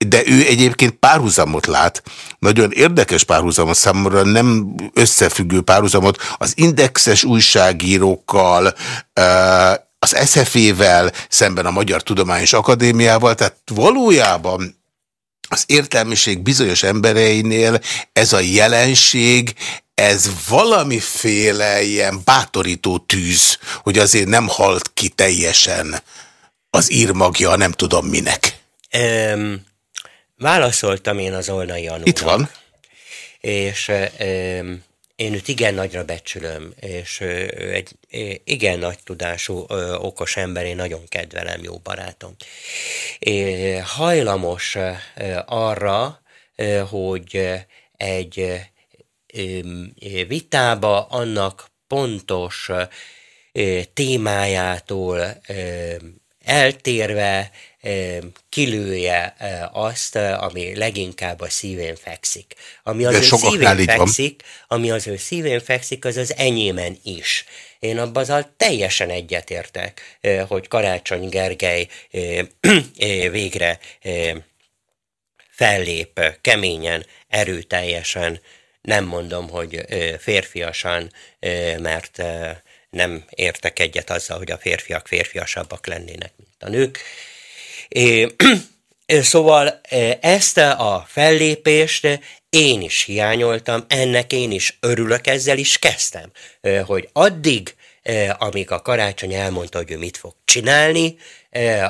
de ő egyébként párhuzamot lát, nagyon érdekes párhuzamot számomra, nem összefüggő párhuzamot az indexes újságírókkal, e, az SZF-vel, szemben a Magyar Tudományos Akadémiával, tehát valójában az értelmiség bizonyos embereinél ez a jelenség, ez valamiféle ilyen bátorító tűz, hogy azért nem halt ki teljesen az írmagja, nem tudom minek. Um, válaszoltam én az Olnai Anúnak. Itt van. És um, én őt igen nagyra becsülöm, és egy igen nagy tudású, okos ember, én nagyon kedvelem, jó barátom. Hajlamos arra, hogy egy vitába annak pontos témájától eltérve kilője azt, ami leginkább a szívén fekszik. Ami az De ő szívén fekszik, van. ami az ő szívén fekszik, az az enyémen is. Én abban teljesen egyetértek, hogy Karácsony Gergely végre fellép keményen, erőteljesen, nem mondom, hogy férfiasan, mert nem értek egyet azzal, hogy a férfiak férfiasabbak lennének, mint a nők. Szóval ezt a fellépést én is hiányoltam, ennek én is örülök, ezzel is kezdtem, hogy addig, amíg a karácsony elmondta, hogy ő mit fog csinálni,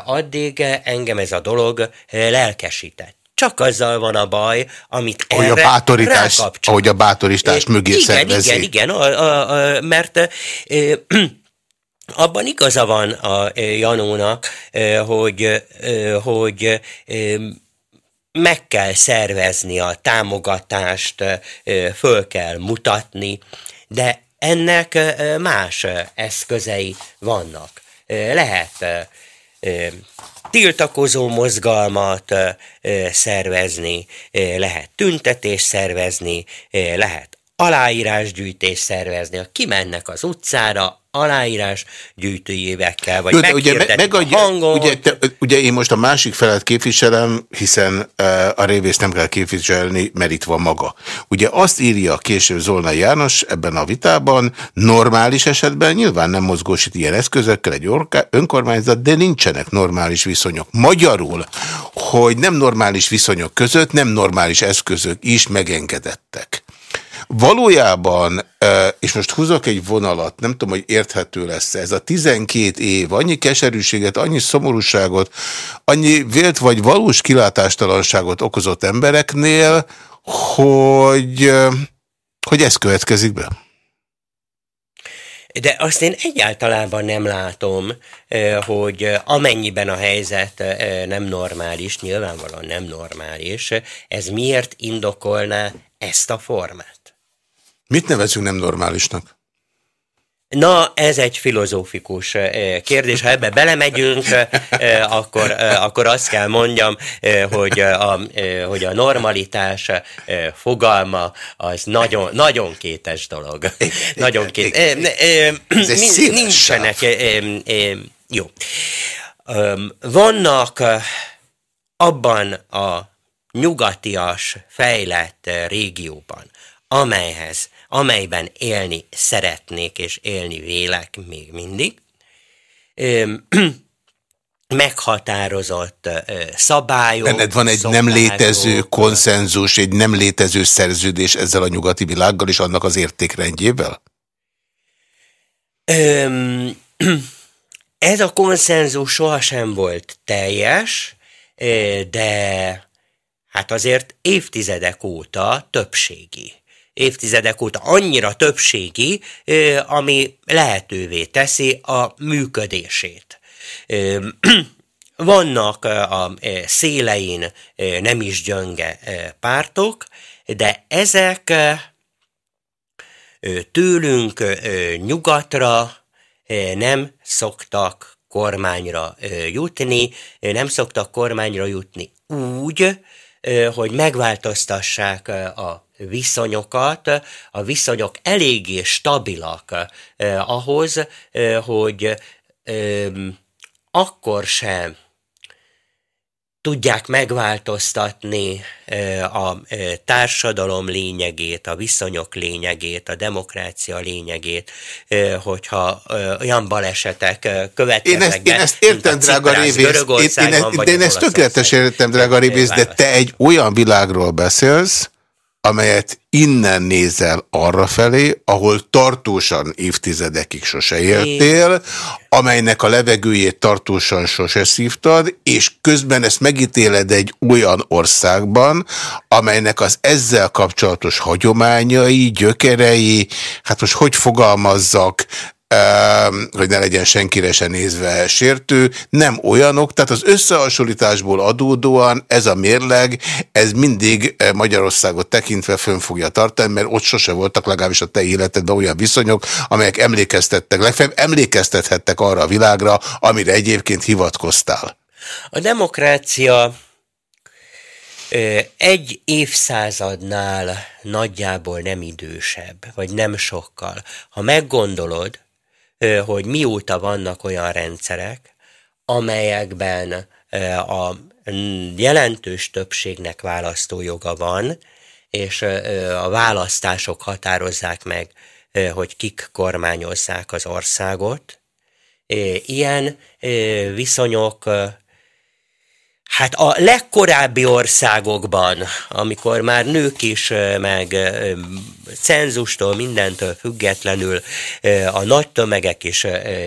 addig engem ez a dolog lelkesített. Csak azzal van a baj, amit ahogy erre a bátorítás, Ahogy a bátorítás mögé igen, szervezi. Igen, igen, a, a, a, mert e, abban igaza van a Janónak, hogy, hogy meg kell szervezni a támogatást, föl kell mutatni, de ennek más eszközei vannak. Lehet tiltakozó mozgalmat szervezni, lehet tüntetést szervezni, lehet aláírásgyűjtést szervezni, kimennek az utcára, aláírás gyűjtőjévekkel, vagy Jó, ugye, me megadja, hangon. Ugye, te, ugye én most a másik felet képviselem, hiszen uh, a révészt nem kell képviselni, mert itt van maga. Ugye azt írja később Zolna János ebben a vitában, normális esetben nyilván nem mozgósít ilyen eszközökkel egy önkormányzat, de nincsenek normális viszonyok. Magyarul, hogy nem normális viszonyok között nem normális eszközök is megengedettek. Valójában, és most húzok egy vonalat, nem tudom, hogy érthető lesz ez, a 12 év annyi keserűséget, annyi szomorúságot, annyi vélt vagy valós kilátástalanságot okozott embereknél, hogy, hogy ez következik be. De azt én egyáltalában nem látom, hogy amennyiben a helyzet nem normális, nyilvánvalóan nem normális, ez miért indokolná ezt a formát? Mit nevezünk nem normálisnak? Na, ez egy filozófikus kérdés. Ha ebbe belemegyünk, akkor, akkor azt kell mondjam, hogy a, hogy a normalitás fogalma az nagyon, nagyon kétes dolog. Nagyon kétes. Nincsenek. Jó. Vannak abban a nyugatias, fejlett régióban, amelyhez, amelyben élni szeretnék és élni vélek még mindig, meghatározott szabályok. Benned van egy nem létező konszenzus, egy nem létező szerződés ezzel a nyugati világgal és annak az értékrendjével? Öm, ez a konszenzus sohasem volt teljes, de hát azért évtizedek óta többségi. Évtizedek óta annyira többségi, ami lehetővé teszi a működését. Vannak a szélein nem is gyönge pártok, de ezek tőlünk nyugatra nem szoktak kormányra jutni, nem szoktak kormányra jutni úgy, hogy megváltoztassák a viszonyokat, a viszonyok eléggé stabilak ahhoz, hogy akkor sem tudják megváltoztatni a társadalom lényegét, a viszonyok lényegét, a demokrácia lényegét, hogyha olyan balesetek következnek én ezt, be, én ezt értem, drága Révész, én, én, én, én ezt tökéletesen értem, drága Révész, de te egy olyan világról beszélsz, amelyet innen nézel arra felé, ahol tartósan évtizedekig sose éltél, amelynek a levegőjét tartósan sose szívtad, és közben ezt megítéled egy olyan országban, amelynek az ezzel kapcsolatos hagyományai, gyökerei, hát most hogy fogalmazzak, hogy ne legyen senkire se nézve sértő, nem olyanok, tehát az összehasonlításból adódóan ez a mérleg, ez mindig eh, Magyarországot tekintve fönn fogja tartani, mert ott sose voltak legalábbis a te életedben olyan viszonyok, amelyek emlékeztettek, legfeljebb emlékeztethettek arra a világra, amire egyébként hivatkoztál. A demokrácia egy évszázadnál nagyjából nem idősebb, vagy nem sokkal. Ha meggondolod, hogy mióta vannak olyan rendszerek, amelyekben a jelentős többségnek választójoga van, és a választások határozzák meg, hogy kik kormányozzák az országot. Ilyen viszonyok Hát a legkorábbi országokban, amikor már nők is, meg cenzustól, mindentől függetlenül a nagy tömegek is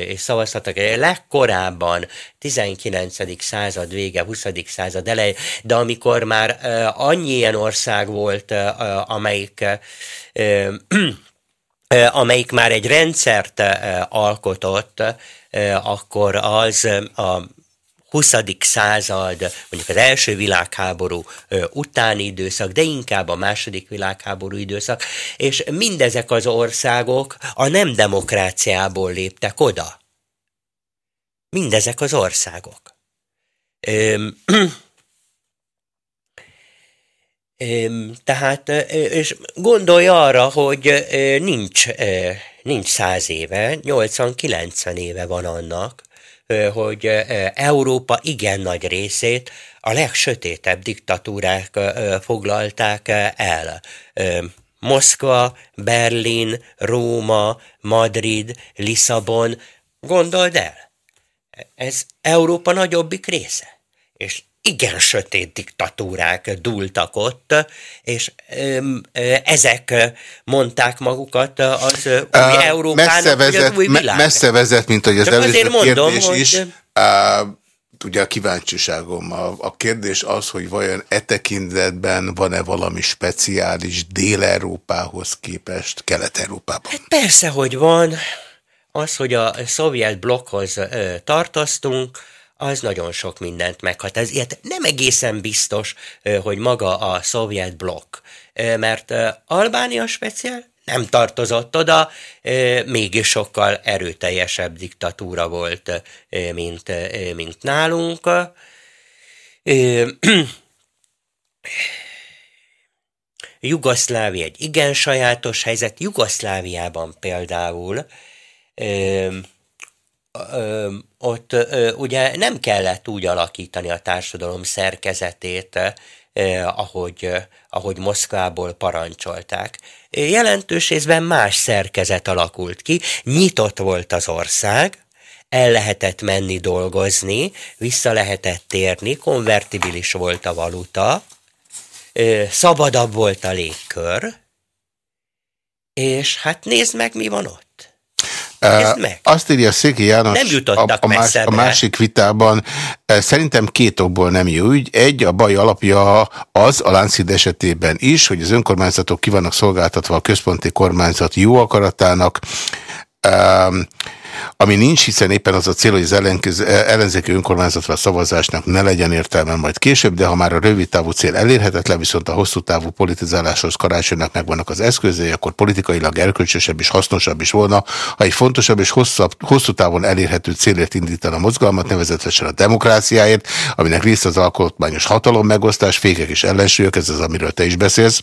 és szavazhattak, legkorábban 19. század vége, 20. század elej, de amikor már annyi ilyen ország volt, amelyik amelyik már egy rendszert alkotott, akkor az a 20. század, mondjuk az első világháború utáni időszak, de inkább a második világháború időszak, és mindezek az országok a nem demokráciából léptek oda. Mindezek az országok. Tehát, és gondolj arra, hogy nincs, nincs száz éve, 80-90 éve van annak, hogy Európa igen nagy részét a legsötétebb diktatúrák foglalták el. Moszkva, Berlin, Róma, Madrid, Lisszabon, gondold el, ez Európa nagyobbik része. És igen sötét diktatúrák dúltak ott, és ezek mondták magukat az új uh, Európának, messze vezet, az új világ. Messze vezet, mint hogy az előző kérdés mondom, is. Hogy... Uh, ugye a kíváncsiságom, a, a kérdés az, hogy vajon e tekintetben van-e valami speciális Dél-Európához képest Kelet-Európában? Hát persze, hogy van. Az, hogy a szovjet blokkhoz ö, tartoztunk, az nagyon sok mindent meghatároz. Ilyet nem egészen biztos, hogy maga a szovjet blokk, mert Albánia speciál nem tartozott oda, mégis sokkal erőteljesebb diktatúra volt, mint, mint nálunk. Jugoszlávia egy igen sajátos helyzet. Jugoszláviában például ott ugye nem kellett úgy alakítani a társadalom szerkezetét, ahogy, ahogy Moszkvából parancsolták. Jelentős részben más szerkezet alakult ki, nyitott volt az ország, el lehetett menni dolgozni, vissza lehetett térni, konvertibilis volt a valuta, szabadabb volt a légkör, és hát nézd meg, mi van ott. Meg. Azt írja Széki János nem a, a, más, a másik vitában, szerintem két okból nem jó ügy. Egy, a baj alapja az, a Lánchíd esetében is, hogy az önkormányzatok ki vannak szolgáltatva a központi kormányzat jó akaratának, ami nincs, hiszen éppen az a cél, hogy az ellenzéki önkormányzatra szavazásnak ne legyen értelme majd később, de ha már a rövid távú cél elérhetetlen, viszont a hosszú távú politizáláshoz karácsonynak megvannak az eszközei, akkor politikailag erkölcsösebb és hasznosabb is volna, ha egy fontosabb és hosszabb, hosszú távon elérhető célért indítana a mozgalmat, nevezetesen a demokráciáért, aminek rész az alkotmányos hatalom megosztás, fékek és ellensúlyok, ez az, amiről te is beszélsz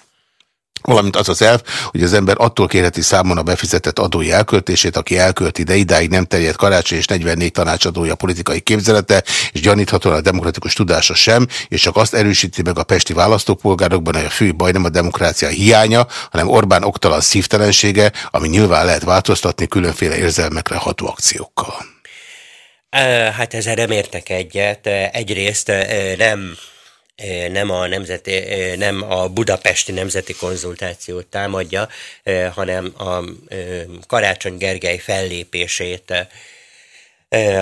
valamint az az elv, hogy az ember attól kérheti számon a befizetett adói elköltését, aki elkölti, de idáig nem terjed karácsony és 44 tanácsadója politikai képzelete, és gyaníthatóan a demokratikus tudása sem, és csak azt erősíti meg a pesti választópolgárokban, hogy a fő baj nem a demokrácia hiánya, hanem Orbán oktalan szívtelensége, ami nyilván lehet változtatni különféle érzelmekre ható akciókkal. Hát ezzel nem értek egyet. Egyrészt nem nem a, nemzeti, nem a budapesti nemzeti konzultációt támadja, hanem a Karácsony Gergely fellépését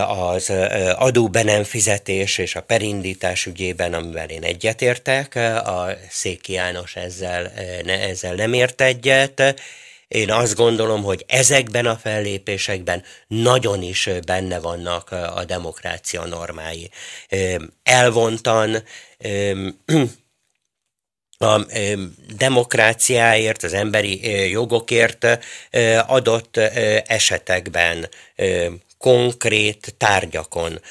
az adó nem fizetés és a perindítás ügyében, amivel én egyetértek, a Széki János ezzel, ne, ezzel nem ért egyet, én azt gondolom, hogy ezekben a fellépésekben nagyon is benne vannak a demokrácia normái. Elvontan a demokráciáért, az emberi jogokért adott esetekben konkrét tárgyakon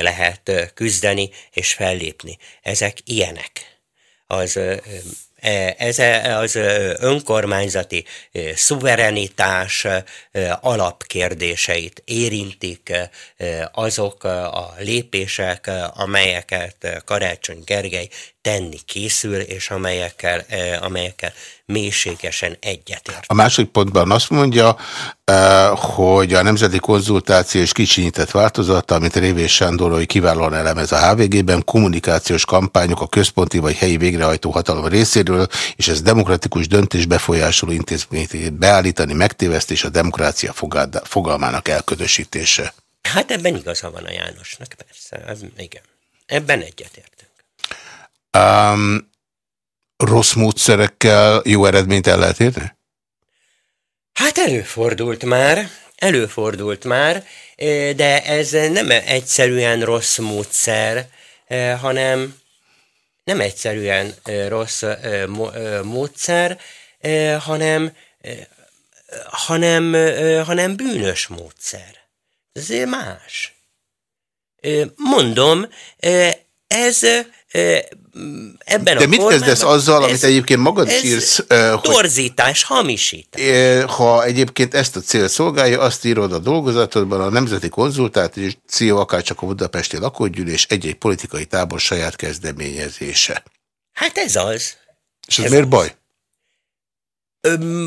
lehet küzdeni és fellépni. Ezek ilyenek. Az ez e, az önkormányzati szuverenitás alapkérdéseit érintik azok a lépések, amelyeket Karácsony Gergely tenni készül, és amelyekkel, amelyekkel mélységesen egyetért. A másik pontban azt mondja, hogy a nemzeti konzultáció és kicsinyített változata, amit Révés Sándor kiválóan elemez a HVG-ben, kommunikációs kampányok a központi vagy helyi végrehajtó hatalom részéről, és ez demokratikus döntés befolyásoló intézményt beállítani, megtévesztés a demokrácia fogalmának elködösítése. Hát ebben igaza van a Jánosnak, persze. Az, igen. Ebben egyetértünk. Um, rossz módszerekkel jó eredményt el lehet érni? Hát előfordult már, előfordult már, de ez nem egyszerűen rossz módszer, hanem nem egyszerűen rossz módszer, hanem, hanem, hanem bűnös módszer. Ez más. Mondom, ez ebben De a mit kezdesz azzal, amit egyébként magad is írsz? Hogy torzítás, hamisítás. Ha egyébként ezt a cél szolgálja, azt írod a dolgozatodban, a Nemzeti Konzultáció, akár csak a Budapesti Lakógyűlés egy-egy politikai tábor saját kezdeményezése. Hát ez az. És ez, ez miért az. baj?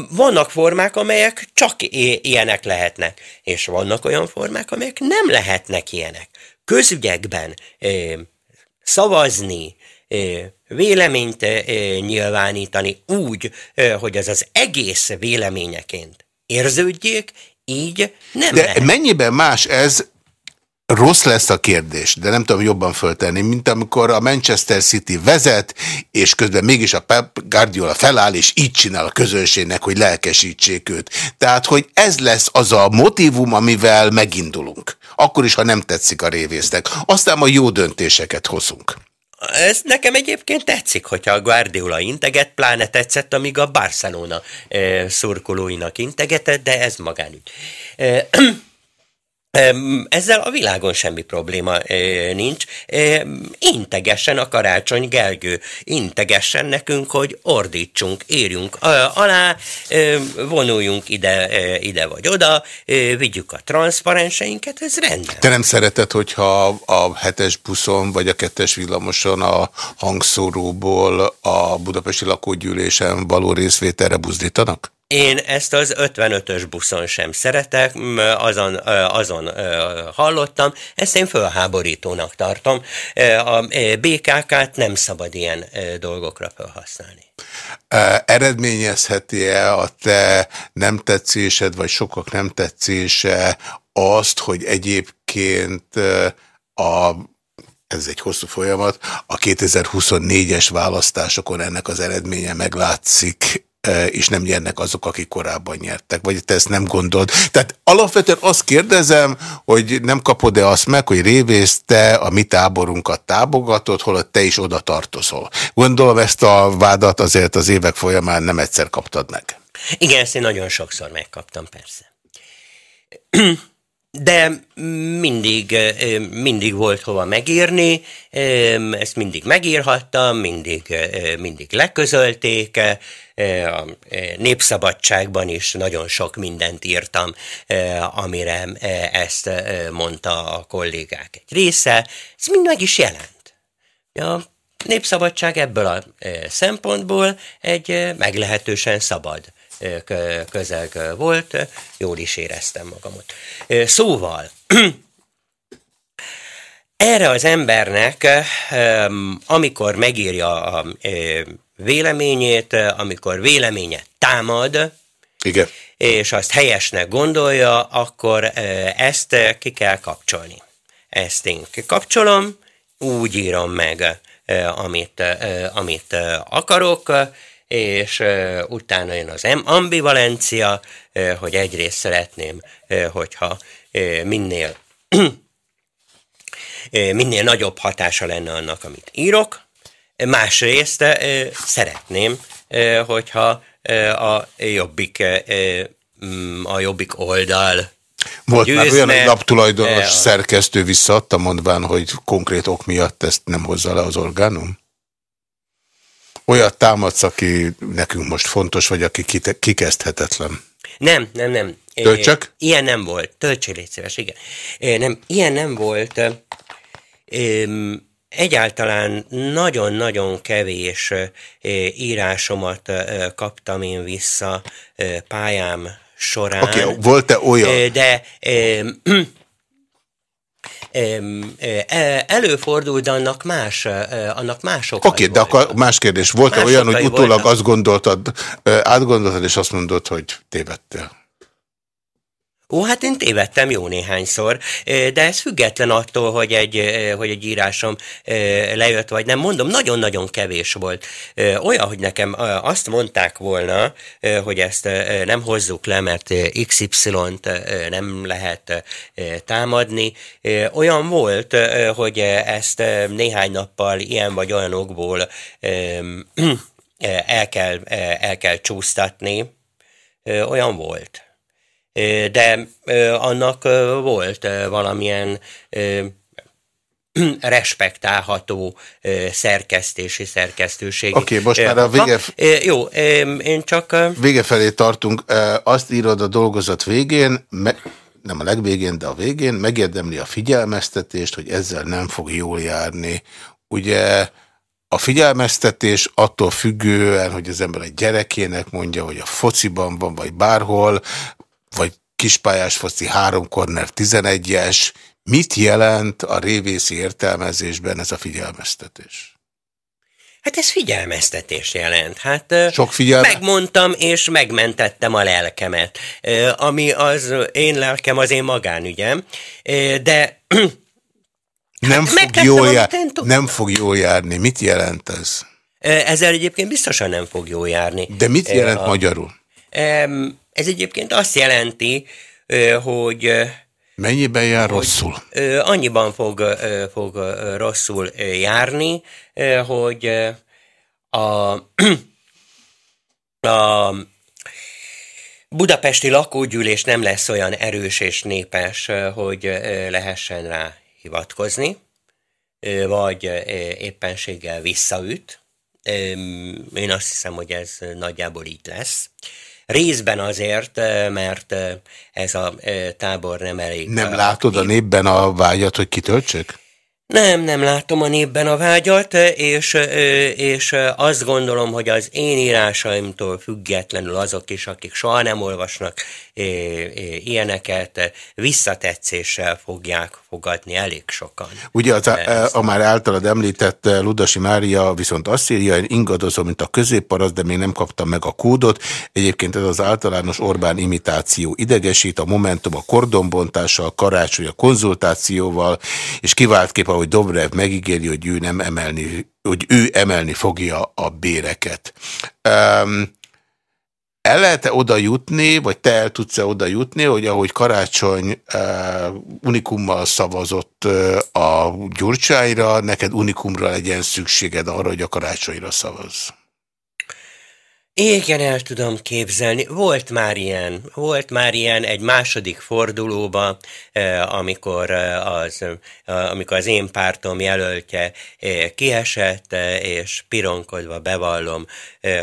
Vannak formák, amelyek csak ilyenek lehetnek, és vannak olyan formák, amelyek nem lehetnek ilyenek. Közügyekben szavazni, véleményt nyilvánítani úgy, hogy az az egész véleményeként érződjék, így nem De lehet. mennyiben más ez, rossz lesz a kérdés, de nem tudom jobban föltenni, mint amikor a Manchester City vezet, és közben mégis a Pep Guardiola feláll, és így csinál a közönségnek, hogy lelkesítsék őt. Tehát, hogy ez lesz az a motivum, amivel megindulunk. Akkor is, ha nem tetszik a révésznek. Aztán ma jó döntéseket hozunk. Ez nekem egyébként tetszik, hogyha a Guardiola integet, pláne tetszett, amíg a Barcelona e, szurkolóinak integetett, de ez magánügy. E, ezzel a világon semmi probléma nincs. Integessen a karácsony Gergő, integessen nekünk, hogy ordítsunk, írjunk alá, vonuljunk ide, ide vagy oda, vigyük a transzparenseinket, ez rendben. Te nem szereted, hogyha a hetes buszon vagy a kettes villamoson a hangszóróból a budapesti lakógyűlésen való részvételre buzdítanak? Én ezt az 55-ös buszon sem szeretek, azon, azon hallottam, ezt én fölháborítónak tartom. A BKK-t nem szabad ilyen dolgokra felhasználni. Eredményezheti-e a te nem tetszésed, vagy sokak nem tetszése azt, hogy egyébként a ez egy hosszú folyamat, a 2024-es választásokon ennek az eredménye meglátszik és nem nyernek azok, akik korábban nyertek. Vagy te ezt nem gondolod. Tehát alapvetően azt kérdezem, hogy nem kapod-e azt meg, hogy révész te a mi táborunkat támogatod, holott te is oda tartozol. Gondolom ezt a vádat azért az évek folyamán nem egyszer kaptad meg. Igen, ezt én nagyon sokszor megkaptam, persze. de mindig, mindig volt hova megírni, ezt mindig megírhattam, mindig, mindig leközölték, a Népszabadságban is nagyon sok mindent írtam, amire ezt mondta a kollégák egy része, ez mind meg is jelent. A Népszabadság ebből a szempontból egy meglehetősen szabad közeg volt, jól is éreztem magamot. Szóval, erre az embernek, amikor megírja a véleményét, amikor véleménye támad, Igen. és azt helyesnek gondolja, akkor ezt ki kell kapcsolni. Ezt én kikapcsolom, úgy írom meg, amit, amit akarok, és utána jön az ambivalencia, hogy egyrészt szeretném, hogyha minél minél nagyobb hatása lenne annak, amit írok. Másrészt szeretném, hogyha a jobbik, a jobbik oldal volt győzne, már olyan, hogy laptulajdonos szerkesztő visszaadta, mondván, hogy konkrét ok miatt ezt nem hozza le az orgánum? Olyat támadsz, aki nekünk most fontos, vagy aki kikezdhetetlen? Nem, nem, nem. Töltsek? Ilyen nem volt. Töltség légy szíves, igen. Nem, ilyen nem volt. Egyáltalán nagyon-nagyon kevés írásomat kaptam én vissza pályám során. Okay, volt-e olyan? De E, előfordul, de annak más, annak mások. Oké, okay, de akkor más kérdés. Volt-e olyan, hogy utólag voltak? azt gondoltad, átgondoltad, és azt mondod, hogy tévedtél? Ó, hát én tévedtem jó néhányszor, de ez független attól, hogy egy, hogy egy írásom lejött, vagy nem. Mondom, nagyon-nagyon kevés volt. Olyan, hogy nekem azt mondták volna, hogy ezt nem hozzuk le, mert XY-t nem lehet támadni. Olyan volt, hogy ezt néhány nappal ilyen vagy olyan okból el kell, el kell csúsztatni. Olyan volt de annak volt valamilyen respektálható szerkesztési szerkesztőség. Oké, okay, most már a vége... Jó, én csak... Vége felé tartunk. Azt írod a dolgozat végén, nem a legvégén, de a végén, megérdemli a figyelmeztetést, hogy ezzel nem fog jól járni. Ugye a figyelmeztetés attól függően, hogy az ember egy gyerekének mondja, hogy a fociban van, vagy bárhol, vagy kispályás foci három korner 11-es. Mit jelent a révészi értelmezésben ez a figyelmeztetés? Hát ez figyelmeztetés jelent. Hát Sok figyelme... megmondtam, és megmentettem a lelkemet. Ami az én lelkem, az én magánügyem. De... Nem, hát fog jól jár... nem fog jól járni. Mit jelent ez? Ezzel egyébként biztosan nem fog jól járni. De mit jelent a... magyarul? Ez egyébként azt jelenti, hogy Mennyiben jár hogy, rosszul? Ö, annyiban fog, ö, fog ö, rosszul járni, ö, hogy a, a budapesti lakógyűlés nem lesz olyan erős és népes, hogy lehessen rá hivatkozni, vagy éppenséggel visszaüt. Én azt hiszem, hogy ez nagyjából így lesz. Részben azért, mert ez a tábor nem elég. Nem látod a népben a vágyat, hogy kitöltsök? Nem, nem látom a népben a vágyat, és, és azt gondolom, hogy az én írásaimtól függetlenül azok is, akik soha nem olvasnak ilyeneket, visszatetszéssel fogják fogadni elég sokan. Ugye az, a, a már általad említett Ludasi Mária viszont azt írja, hogy ingadozom, mint a középparasz, de még nem kaptam meg a kódot. Egyébként ez az általános Orbán imitáció idegesít, a Momentum a kordonbontással, Karácsony a konzultációval, és kivált kép, ahogy Dobrev megígéri, hogy ő nem emelni, hogy ő emelni fogja a béreket. Um, el lehet-e oda jutni, vagy te el tudsz-e oda jutni, hogy ahogy Karácsony uh, unikummal szavazott uh, a Gyurcsályra, neked unikumra legyen szükséged arra, hogy a Karácsonyra szavazz? Igen, el tudom képzelni. Volt már ilyen, volt már ilyen egy második fordulóba, eh, amikor az, eh, amikor az én pártom jelöltje eh, kiesett, és pironkodva bevallom,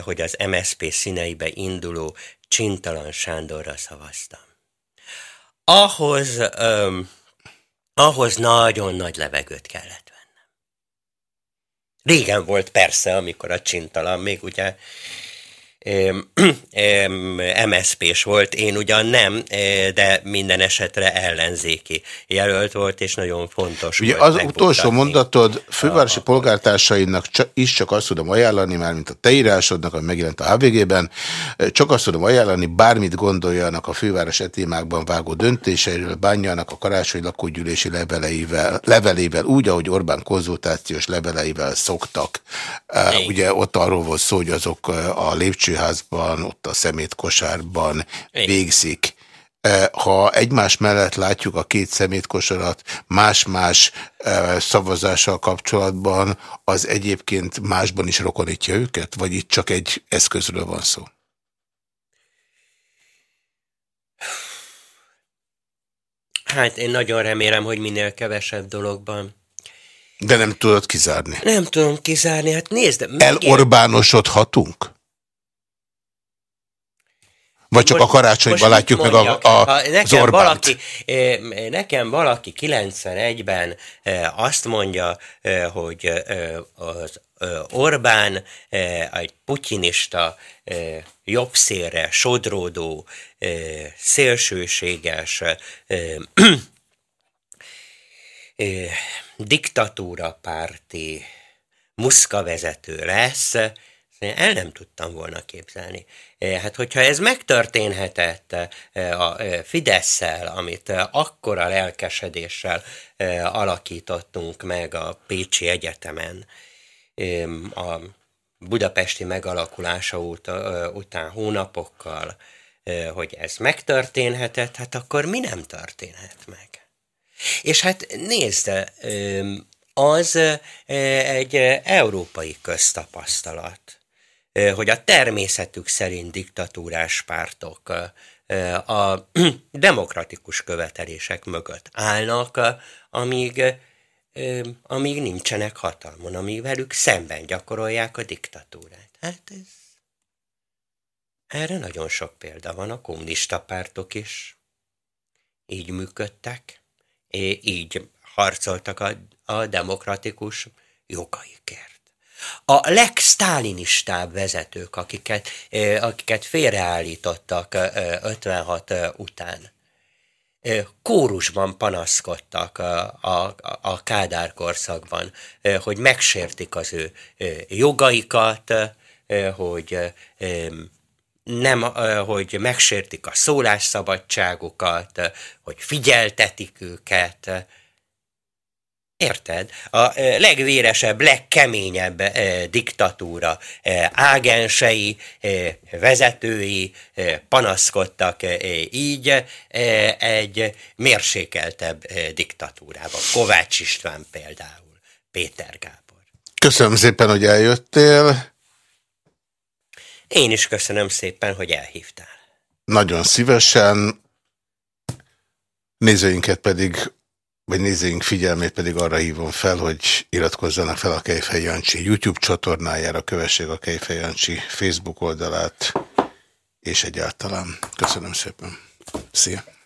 hogy az MSP színeibe induló Csintalan Sándorra szavaztam. Ahhoz, um, ahhoz nagyon nagy levegőt kellett vennem. Régen volt persze, amikor a Csintalan még ugye MSZP-s volt, én ugyan nem, eh, de minden esetre ellenzéki jelölt volt, és nagyon fontos Ugye az utolsó mondatod fővárosi a, polgártársainak is csak azt tudom ajánlani, már mint a te írásodnak, ami megjelent a HVG-ben, eh, csak azt tudom ajánlani, bármit gondoljanak a főváros etémákban vágó döntéseiről, bánjanak a karácsony lakógyűlési leveleivel, levelével úgy, ahogy Orbán konzultációs leveleivel szoktak. Uh, ugye ott arról volt szó, hogy azok a lépcső lépcsőházban, ott a szemétkosárban végzik. E, ha egymás mellett látjuk a két szemétkosarat más-más e, szavazással kapcsolatban, az egyébként másban is rokonítja őket? Vagy itt csak egy eszközről van szó? Hát én nagyon remélem, hogy minél kevesebb dologban. De nem tudod kizárni? Nem tudom kizárni, hát nézd. Elorbánosodhatunk? Vagy csak most, a karácsonyban látjuk meg a, a, nekem az Orbánt? Valaki, nekem valaki 91-ben azt mondja, hogy az Orbán egy putyinista, jobbszélre sodródó, szélsőséges diktatúra párti muszkavezető lesz, el nem tudtam volna képzelni. E, hát hogyha ez megtörténhetett e, a e, fidesz amit akkora lelkesedéssel alakítottunk meg a Pécsi Egyetemen, a budapesti megalakulása után hónapokkal, hogy ez megtörténhetett, hát akkor mi nem történhet meg? És hát nézd, az egy európai köztapasztalat hogy a természetük szerint diktatúrás pártok a demokratikus követelések mögött állnak, amíg, amíg nincsenek hatalmon, amíg velük szemben gyakorolják a diktatúrát. Hát ez... Erre nagyon sok példa van, a kommunista pártok is így működtek, így harcoltak a, a demokratikus jogaikért a legsztálinistább vezetők, akiket, akiket félreállítottak 56 után, kórusban panaszkodtak a, a, a Kádár korszakban, hogy megsértik az ő jogaikat, hogy nem, hogy megsértik a szólásszabadságukat, hogy figyeltetik őket, Érted? A legvéresebb, legkeményebb diktatúra ágensei, vezetői panaszkodtak így egy mérsékeltebb diktatúrában. Kovács István például, Péter Gábor. Köszönöm szépen, hogy eljöttél. Én is köszönöm szépen, hogy elhívtál. Nagyon szívesen. Nézőinket pedig vagy nézőink figyelmét pedig arra hívom fel, hogy iratkozzanak fel a Kejfej Jancsi YouTube csatornájára, kövessék a Kejfej Jancsi Facebook oldalát, és egyáltalán. Köszönöm szépen. Szia!